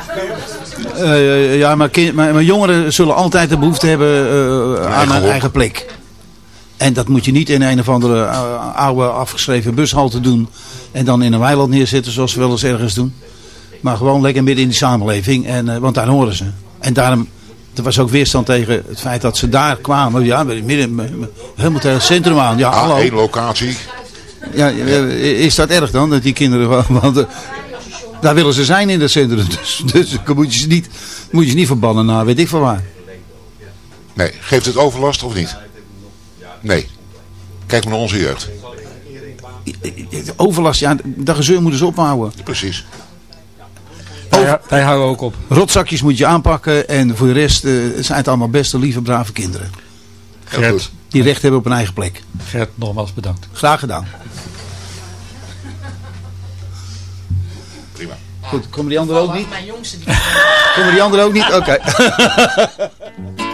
S8: Ja, maar, kind, maar, maar, jongeren zullen altijd de behoefte hebben aan een eigen plek. En dat moet je niet in een of andere uh, oude afgeschreven bushalte doen. En dan in een weiland neerzetten zoals we wel eens ergens doen. Maar gewoon lekker midden in die samenleving. En, want daar horen ze. En daarom, er was ook weerstand tegen het feit dat ze daar kwamen. Ja, midden, helemaal tegen het centrum aan. Ja,
S6: ah, hallo. één locatie.
S8: Ja, is dat erg dan? Dat die kinderen... Want, daar willen ze zijn in het centrum. Dus, dus moet je ze niet, moet je ze niet verbannen naar weet ik van waar.
S6: Nee, geeft het overlast of niet? Nee. Kijk maar naar onze jeugd.
S8: Overlast, ja, dat gezeur moeten ze ophouden.
S6: Precies.
S5: Wij, wij houden ook op.
S8: Rotzakjes moet je aanpakken en voor de rest uh, zijn het allemaal beste, lieve, brave kinderen.
S5: Gert.
S8: Die recht hebben op een eigen plek.
S5: Gert, nogmaals bedankt.
S8: Graag gedaan.
S6: Prima.
S8: Goed, komen die anderen ook niet? Mijn jongste die... Komen die anderen ook niet? Oké. Okay.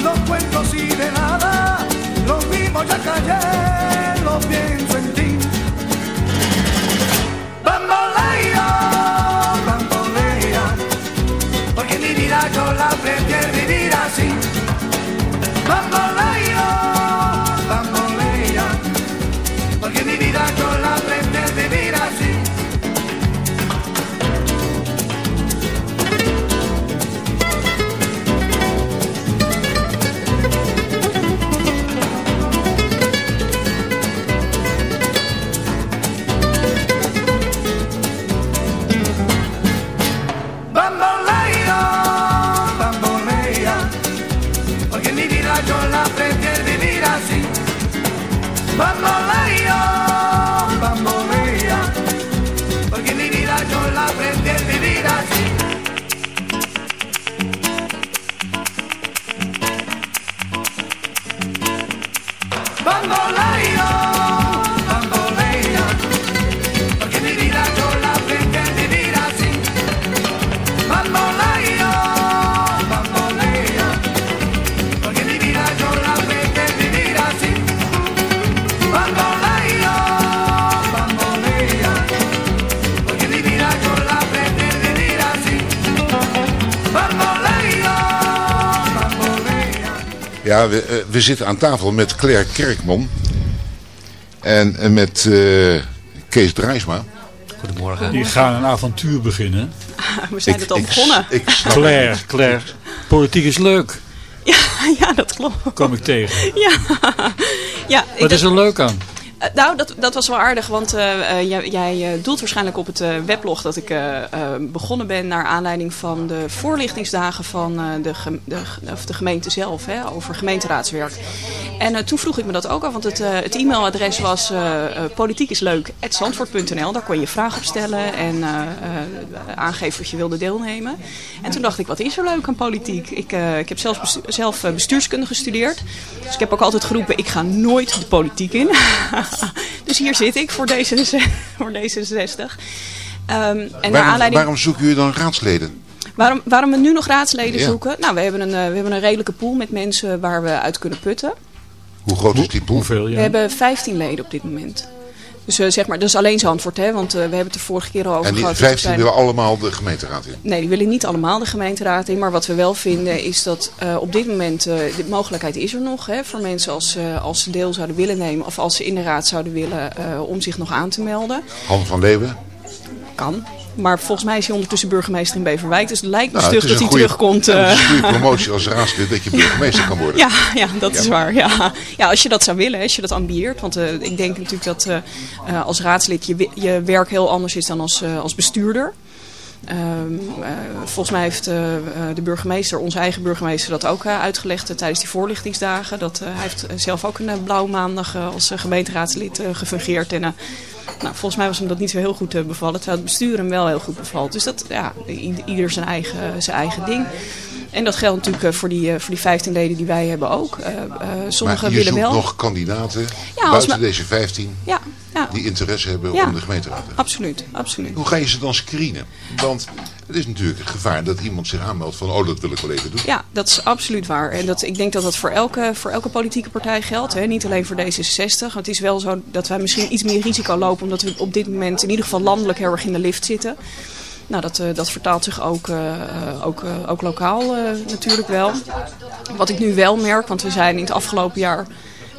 S9: día no cuento así de nada. Lo mismo ya callé, lo pienso en ti. Bambolea, bambolea, porque mi vida yo la prefiero vivir así. Bambolea, Vamos.
S6: Ja, we, eh, we zitten aan tafel met Claire Kerkman. En, met eh, Kees Drijsma.
S10: Goedemorgen.
S5: Die gaan een avontuur beginnen.
S11: We zijn
S6: Ik-
S11: het al
S6: ik-
S11: begonnen.
S6: ik
S5: Claire, Claire, politiek is leuk,
S11: Ja, ja, dat klopt.
S5: kom ik tegen.
S11: Ja, ja ik
S5: Wat is er leuk aan?
S11: Eh, nou, dat, dat was wel aardig, want eh, eh, jij, jij doelt waarschijnlijk op het weblog dat ik begonnen ben naar aanleiding van de voorlichtingsdagen van de, de, of de gemeente zelf, hè, over gemeenteraadswerk. En toen vroeg ik me dat ook af, want het, het e-mailadres was eh eh, politiek is leuk, zandvoort.nl. Daar kon je vragen op stellen en aangeven of je wilde deelnemen. En toen dacht ik, wat is er leuk aan politiek? Ik, ik heb zelf eh, bestuurskunde gestudeerd. Dus ik heb ook altijd geroepen, ik ga nooit de politiek in. dus hier zit ik voor, deze, voor D66. Ehm, en naar
S6: Waarom,
S11: aanleiding...
S6: waarom zoeken jullie dan raadsleden?
S11: Waarom, waarom we nu nog raadsleden
S6: Ja.
S11: zoeken? Nou, we hebben, een, eh, we hebben een redelijke pool met mensen waar we uit kunnen putten.
S6: Hoe groot is die pool?
S5: Hoeveel,
S11: We hebben 15 leden op dit moment. Dus eh, zeg maar, dat is alleen Zandvoort, hè? Want eh, we hebben het de vorige keer al over
S6: En die
S11: gehad. dat er
S6: 15
S11: zijn-
S6: willen allemaal de gemeenteraad in.
S11: Nee, die willen niet allemaal de gemeenteraad in. Maar wat we wel vinden is dat eh, op dit moment, de mogelijkheid is er nog. Hè, voor mensen als, als ze deel zouden willen nemen of als ze in de raad zouden willen om zich nog aan te melden.
S6: Han van Leeuwen.
S11: Kan. Maar volgens mij is hij ondertussen burgemeester in Beverwijk. Dus het lijkt me
S6: Nou,
S11: stug dat hij terugkomt.
S6: Ja, het is
S11: eh.
S6: een goede promotie als raadslid dat je burgemeester kan worden.
S11: Ja, ja dat is waar. Ja. ja, als je dat zou willen, als je dat ambieert. Want eh, ik denk natuurlijk dat eh, eh, als raadslid je, je werk heel anders is dan als, eh, als bestuurder. Ehm, eh, volgens mij heeft eh, eh, de burgemeester, onze eigen burgemeester, dat ook uitgelegd tijdens die voorlichtingsdagen. Dat, hij heeft zelf ook een blauwe maandag als gemeenteraadslid gefungeerd. En nou, volgens mij was hem dat niet zo heel goed bevallen, terwijl het bestuur hem wel heel goed bevalt. Dus dat, ja, ieder zijn eigen, zijn eigen ding. En dat geldt natuurlijk voor die, voor die 15 leden die wij hebben ook. Eh, sommigen
S6: maar je
S11: willen
S6: zoekt
S11: wel.
S6: nog kandidaten
S11: Ja,
S6: buiten deze 15
S11: Ja, ja.
S6: die interesse hebben
S11: Ja.
S6: om de gemeenteraad te
S11: Absoluut, absoluut.
S6: Hoe ga je ze dan screenen? Want het is natuurlijk het gevaar dat iemand zich aanmeldt van oh dat wil ik wel even doen.
S11: Ja, dat is absoluut waar. En dat, ik denk dat dat voor elke, voor elke politieke partij geldt. Hè? Niet alleen voor D66. Het is wel zo dat wij misschien iets meer risico lopen. Omdat we op dit moment in ieder geval landelijk heel erg in de lift zitten. Nou, dat, eh, dat vertaalt zich ook, eh, ook, eh, ook lokaal natuurlijk wel. Wat ik nu wel merk, want we zijn in het afgelopen jaar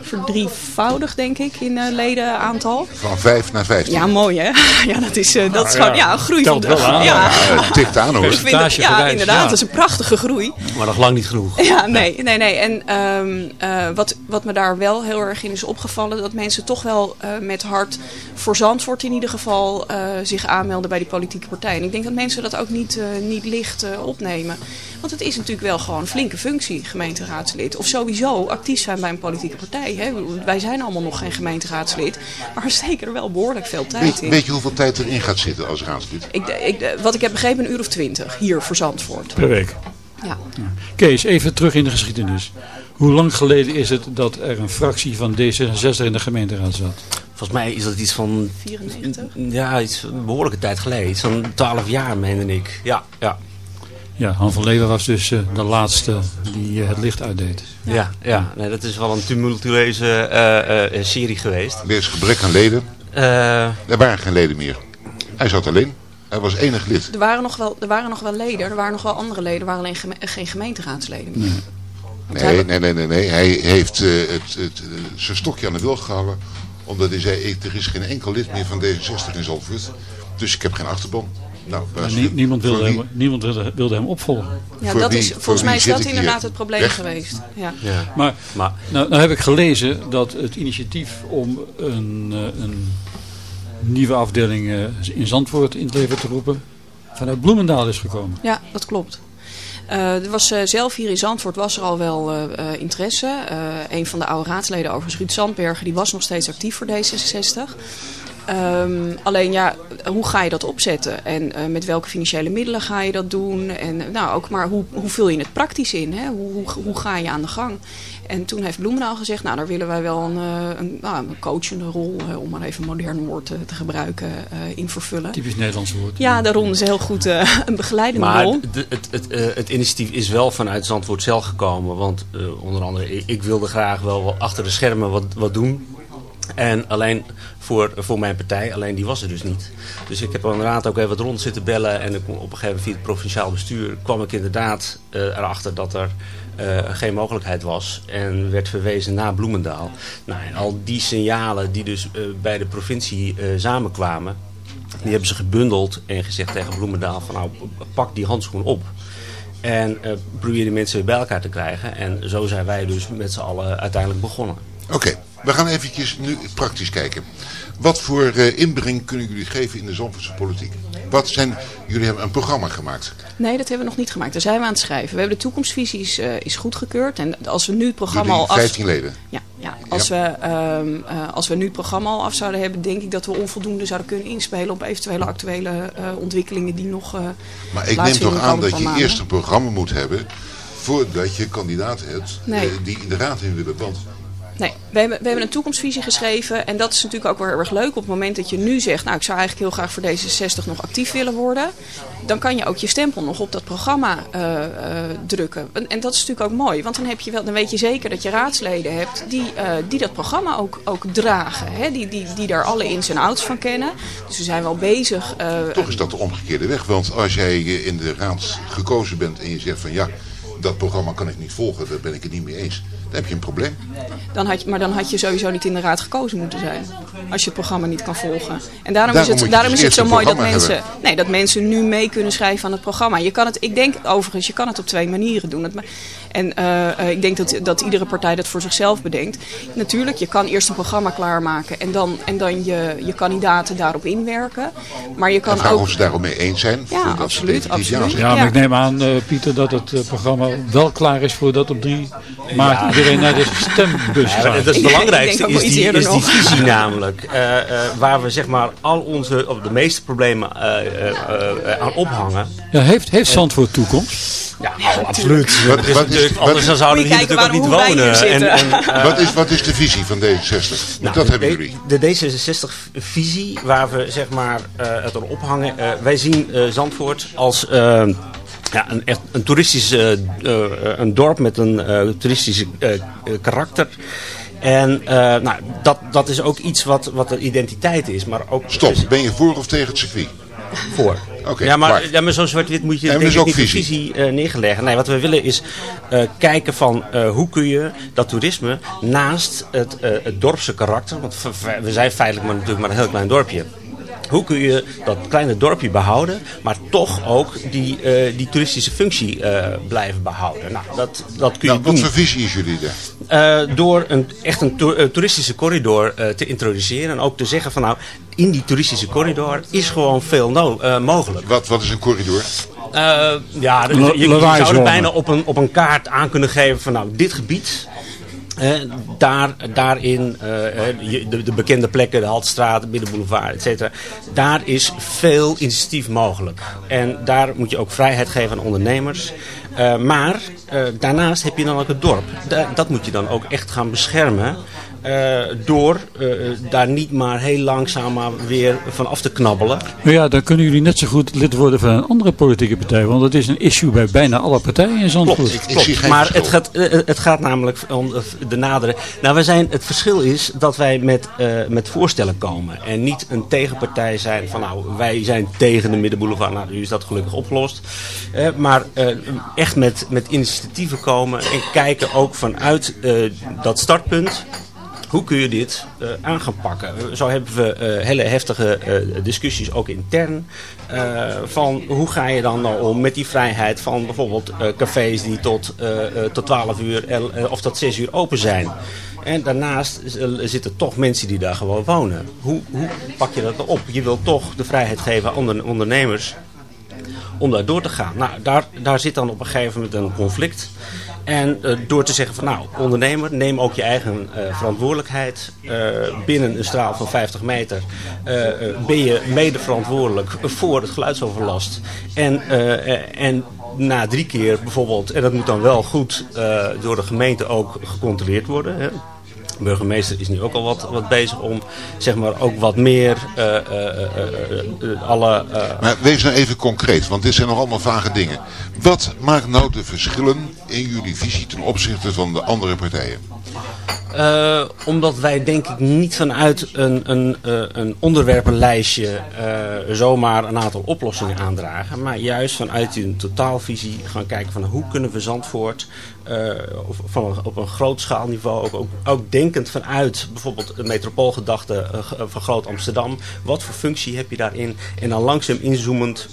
S11: verdrievoudigd, denk ik, in uh, ledenaantal.
S6: Van 5 naar 15.
S11: Ja, mooi hè? Ja, dat is, uh, dat is gewoon ja, een groei
S6: telt
S11: van
S6: wel aan.
S11: Ja,
S6: Ja, het tikt aan, hoor.
S11: Ik vind het- ja, inderdaad, dat is een prachtige groei.
S10: Maar nog lang niet genoeg.
S11: Ja, nee, nee, nee. En ehm, eh, wat, wat me daar wel heel erg in is opgevallen, dat mensen toch wel eh, met hart voor Zandvoort in ieder geval eh, zich aanmelden bij die politieke partij. En ik denk dat mensen dat ook niet, eh, niet licht eh, opnemen. Want het is natuurlijk wel gewoon een flinke functie, gemeenteraadslid. Of sowieso actief zijn bij een politieke partij. Hè. Wij zijn allemaal nog geen gemeenteraadslid. Maar steken er wel behoorlijk veel tijd
S6: Weet,
S11: in.
S6: weet je hoeveel tijd erin gaat zitten als raadslid?
S11: Ik, ik, wat ik heb begrepen, een uur of twintig hier voor Zandvoort.
S5: Per week.
S11: Ja.
S5: Kees, even terug in de geschiedenis. Hoe lang geleden is het dat er een fractie van D66 in de gemeenteraad zat?
S10: Volgens mij is dat iets van...
S11: 94?
S10: Ja, iets, een behoorlijke tijd geleden. Iets van 12 jaar, meende ik. Ja, ja.
S5: Ja, Han van Leeuwen was dus eh, de laatste die eh, het licht uitdeed.
S10: Ja, ja. Nee, dat is wel een tumultueuze eh, eh, serie geweest.
S6: Er is gebrek aan leden.
S10: Eh,
S6: Er waren geen leden meer. Hij zat alleen. Hij was enig lid.
S11: Er waren, nog wel, er waren nog wel leden, er waren nog wel andere leden, er waren alleen geme- geen gemeenteraadsleden meer.
S6: Nee, nee, nee, nee, nee. Hij heeft eh, het, het, zijn stokje aan de wil gehouden. Omdat hij zei, ik, er is geen enkel lid meer van D66 in Zandvoort. Dus ik heb geen achterban. Nou,
S5: niemand, wilde hem, niemand wilde, wilde hem opvolgen.
S11: Ja,
S6: Voor
S11: dat
S6: wie-
S11: is, volgens mij is dat inderdaad het probleem geweest. Ja.
S10: ja.
S5: Maar,
S10: Maar
S5: nou, nou heb ik gelezen dat het initiatief om een, eh, een nieuwe afdeling eh, in Zandvoort in het leven te roepen vanuit Bloemendaal is gekomen.
S11: Ja, dat klopt. Eh, er was, eh, zelf hier in Zandvoort was er al wel eh, eh, interesse. Eh, een van de oude raadsleden overigens, Ruud Zandbergen, die was nog steeds actief voor D66. Ehm, alleen ja, hoe ga je dat opzetten? En eh, met welke financiële middelen ga je dat doen? En eh, nou, ook maar hoe, hoe vul je het praktisch in? Hè? Hoe, hoe, hoe ga je aan de gang? En toen heeft Bloemendaal gezegd, nou daar willen wij wel een, eh, een, nou, een coachende rol, eh, om maar even een modern woord te, te gebruiken, eh, in vervullen.
S5: Typisch Nederlands woord.
S11: Ja, daar ronden ze heel goed eh, een begeleidende
S10: Maar
S11: rol.
S10: het, het, het, het initiatief is wel vanuit Zandvoort zelf gekomen. Want eh, onder andere, ik, wilde graag wel achter de schermen wat, wat doen. En alleen voor, voor mijn partij, alleen die was er dus niet. Dus ik heb inderdaad ook even rond zitten bellen. En op een gegeven moment via het provinciaal bestuur kwam ik inderdaad eh, erachter dat er eh, geen mogelijkheid was. En werd verwezen naar Bloemendaal. Nou, en al die signalen die dus eh, bij de provincie samenkwamen. Die hebben ze gebundeld en gezegd tegen Bloemendaal van nou pak die handschoen op. En probeer die mensen weer bij elkaar te krijgen. En zo zijn wij dus met z'n allen uiteindelijk begonnen.
S6: Oké, we gaan eventjes nu praktisch kijken. Wat voor eh, inbreng kunnen jullie geven in de Zandvoortse politiek? Wat zijn, jullie hebben een programma gemaakt.
S11: Nee, dat hebben we nog niet gemaakt. Daar zijn we aan het schrijven. We hebben de toekomstvisie is, eh, is goedgekeurd. En als we nu het programma al af...
S6: 15 leden.
S11: Ja, ja. Als, We, ehm, eh, als we nu het programma al af zouden hebben, denk ik dat we onvoldoende zouden kunnen inspelen op eventuele actuele ontwikkelingen die nog.
S6: Maar ik neem toch aan dat je
S11: maanden.
S6: eerst een programma moet hebben voordat je kandidaat hebt
S11: Nee.
S6: die in de raad in willen. Want
S11: Nee, we hebben, we hebben een toekomstvisie geschreven. En dat is natuurlijk ook wel heel erg leuk. Op het moment dat je nu zegt, nou ik zou eigenlijk heel graag voor D66 nog actief willen worden. Dan kan je ook je stempel nog op dat programma eh, eh, drukken. En, en dat is natuurlijk ook mooi. Want dan, heb je wel, dan weet je zeker dat je raadsleden hebt die, eh, die dat programma ook, ook dragen. Hè? Die, die, die daar alle ins en outs van kennen. Dus we zijn wel bezig.
S6: toch is dat de omgekeerde weg. Want als jij in de raad gekozen bent en je zegt van ja, dat programma kan ik niet volgen, daar ben ik het niet mee eens. Dan heb je een probleem.
S11: Dan had je, maar dan had je sowieso niet in de raad gekozen moeten zijn. Als je het programma niet kan volgen. En daarom,
S6: Daarom
S11: is het, daarom
S6: dus
S11: is het
S6: eerst
S11: zo mooi dat mensen,
S6: hebben.
S11: nee, dat mensen nu mee kunnen schrijven aan het programma. Je kan het, ik denk overigens, je kan het op twee manieren doen. Het En eh, eh, ik denk dat, dat iedere partij dat voor zichzelf bedenkt. Natuurlijk, je kan eerst een programma klaarmaken en dan, en dan je, je kandidaten daarop inwerken. Maar je
S6: En
S11: kan
S6: vragen
S11: ook...
S6: of ze daarom mee eens zijn.
S11: Ja, absoluut,
S6: ja
S11: absoluut.
S6: zeggen.
S5: Ja, maar ik neem aan, eh, Pieter, dat het programma wel klaar is voordat op 3 maart iedereen naar de stembus
S10: Ja,
S5: gaat.
S10: het belangrijkste is die, is visie namelijk. eh, eh, waar we zeg maar al onze, of de meeste problemen eh, aan ophangen.
S5: Ja, heeft, heeft Zandvoort toekomst?
S10: Ja, absoluut.
S6: Wat-
S10: is
S6: is-
S10: anders dan zouden we hier natuurlijk ook niet wonen. En, en,
S6: wat, is, wat is de visie van D66?
S10: Nou,
S6: dat hebben
S10: de,
S6: jullie.
S10: De D66-visie, waar we zeg maar, eh, het aan ophangen. wij zien eh, Zandvoort als ja, een, echt, een toeristisch eh, eh, een dorp met een eh toeristisch karakter. En nou, dat, dat is ook iets wat, wat een identiteit is. Maar ook
S6: Stop, ben je voor of tegen het circuit?
S10: voor.
S6: Oké,
S10: ja, maar, ja, maar zo zwart-wit moet je
S6: En
S10: denk
S6: dus
S10: ik niet de
S6: visie.
S10: visie neerleggen. Nee, wat we willen is kijken van hoe kun je dat toerisme naast het, het dorpse karakter, want we zijn feitelijk maar natuurlijk maar een heel klein dorpje. Hoe kun je dat kleine dorpje behouden, maar toch ook die, eh, die toeristische functie eh, blijven behouden? Nou, dat, dat kun je
S6: Nou, wat
S10: doen.
S6: voor visie is jullie daar?
S10: Eh, door een, echt een to- toeristische corridor eh, te introduceren. En ook te zeggen van nou, in die toeristische corridor is gewoon veel no- eh, mogelijk.
S6: Wat, wat is een corridor?
S10: Uh, ja, je, je, je zou er bijna op een, op een kaart aan kunnen geven van nou, dit gebied, daar, daarin, uh, de, de, bekende plekken, de Haltstraat, de Middenboulevard, et cetera. Daar is veel initiatief mogelijk. En daar moet je ook vrijheid geven aan ondernemers. Uh, maar uh, daarnaast heb je dan ook het dorp. Da dat moet je dan ook echt gaan beschermen. Uh, door daar niet maar heel langzaam maar weer van af te knabbelen.
S5: Nou ja, dan kunnen jullie net zo goed lid worden van een andere politieke partij. Want dat is een issue bij bijna alle partijen in Zandvoort.
S10: Klopt, klopt. maar het gaat, het gaat namelijk om de naderen. Nou, wij zijn, het verschil is dat wij met, met voorstellen komen. En niet een tegenpartij zijn van nou, wij zijn tegen de Middenboulevard. Nou, nu is dat gelukkig opgelost. maar echt met, met initiatieven komen en kijken ook vanuit uh, dat startpunt. Hoe kun je dit uh, aan gaan pakken? Zo hebben we uh, hele heftige discussies ook intern. van hoe ga je dan nou om met die vrijheid van bijvoorbeeld cafés die tot, tot 12 uur of tot 6 uur open zijn. En daarnaast zitten toch mensen die daar gewoon wonen. Hoe, hoe pak je dat op? Je wilt toch de vrijheid geven aan ondernemers om daar door te gaan. Nou, daar, daar zit dan op een gegeven moment een conflict. En uh, door te zeggen van nou, ondernemer, neem ook je eigen uh, verantwoordelijkheid. Uh, binnen een straal van 50 meter ben je mede verantwoordelijk voor het geluidsoverlast. En, en na drie keer bijvoorbeeld, en dat moet dan wel goed door de gemeente ook gecontroleerd worden. Hè, burgemeester is nu ook al wat, wat bezig om zeg maar ook wat meer uh, uh, uh, alle...
S6: Maar wees nou even concreet, want dit zijn nog allemaal vage dingen. Wat maakt nou de verschillen in jullie visie ten opzichte van de andere partijen?
S10: Uh, omdat wij denk ik niet vanuit een, een, uh, een onderwerpenlijstje uh, zomaar een aantal oplossingen aandragen. Maar juist vanuit een totaalvisie gaan kijken van hoe kunnen we Zandvoort van, op een groot schaalniveau, ook, ook, ook denkend vanuit bijvoorbeeld de metropoolgedachte van Groot Amsterdam. Wat voor functie heb je daarin? En dan langzaam inzoomend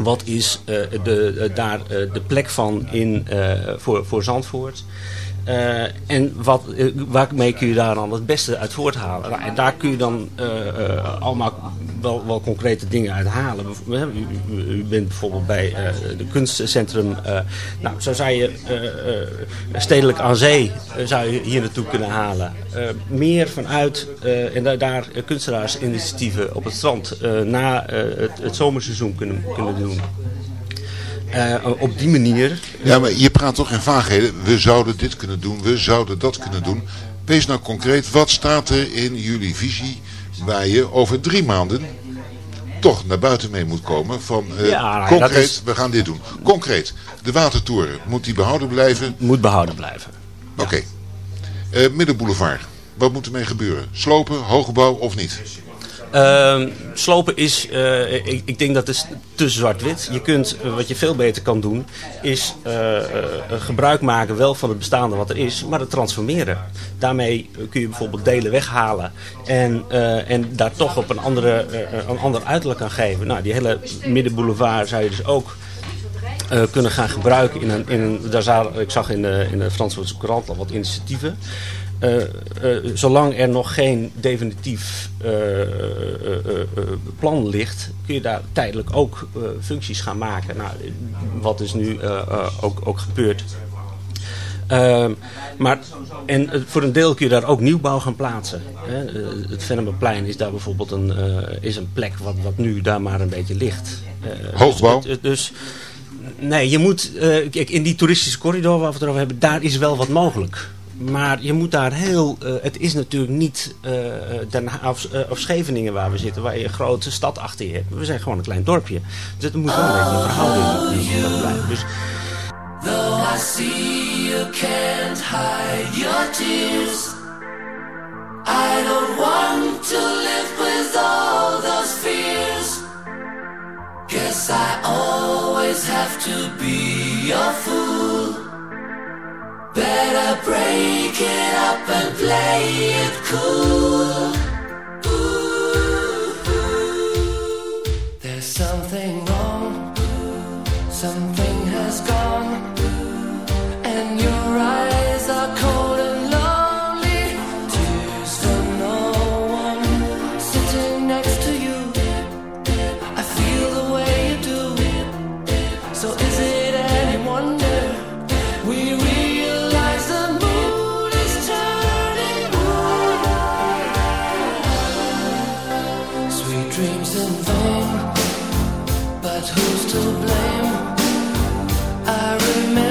S10: wat is de, daar de plek van in, voor, voor Zandvoort? Uh, en wat, uh, waarmee kun je daar dan het beste uit voorthalen? Nou, en daar kun je dan uh, allemaal wel, wel concrete dingen uit halen. U, u, bent bijvoorbeeld bij het kunstcentrum. nou, zo zou je stedelijk aan zee zou je hier naartoe kunnen halen. meer vanuit en daar, daar kunstenaarsinitiatieven op het strand na het, het zomerseizoen kunnen, kunnen doen. Uh, op die manier...
S6: Ja, maar je praat toch in vaagheden. We zouden dit kunnen doen, we zouden dat kunnen doen. Wees nou concreet, wat staat er in jullie visie waar je over drie maanden toch naar buiten mee moet komen van uh, ja, concreet, is... we gaan dit doen. Concreet, de watertoren, moet die behouden blijven?
S10: Moet behouden blijven.
S6: Oké. Okay. Uh, Middenboulevard, wat moet ermee gebeuren? Slopen, hoogbouw of niet?
S10: Uh, slopen is, uh, ik, ik, denk dat het te zwart-wit. Je kunt, uh, wat je veel beter kan doen, is uh, gebruik maken wel van het bestaande wat er is, maar het transformeren. Daarmee kun je bijvoorbeeld delen weghalen en, en daar toch op een, andere, een ander uiterlijk aan geven. Nou, die hele middenboulevard zou je dus ook kunnen gaan gebruiken. In een, in een, daar zou, ik zag in de, in de Franse krant al wat initiatieven. Uh, uh, zolang er nog geen definitief uh, plan ligt, kun je daar tijdelijk ook functies gaan maken. Nou, wat is nu ook, ook gebeurd. Ehm, maar, en voor een deel kun je daar ook nieuwbouw gaan plaatsen. Hè. het Venemaplein is daar bijvoorbeeld een, is een plek wat, wat nu daar maar een beetje ligt.
S6: Hoogbouw?
S10: Dus, dus, nee, je moet, in die toeristische corridor waar we het erover hebben, daar is wel wat mogelijk. Maar je moet daar heel... Uh, het is natuurlijk niet uh, Den of, uh, of, Scheveningen waar we zitten, waar je een grote stad achter je hebt. We zijn gewoon een klein dorpje. Dus het moet wel een beetje een verhouding blijven. Dus... Though I see you can't hide your tears I don't want to live with all those fears Guess I always have to be your fool Better break it up and play it cool. But who's to blame? I
S12: remember.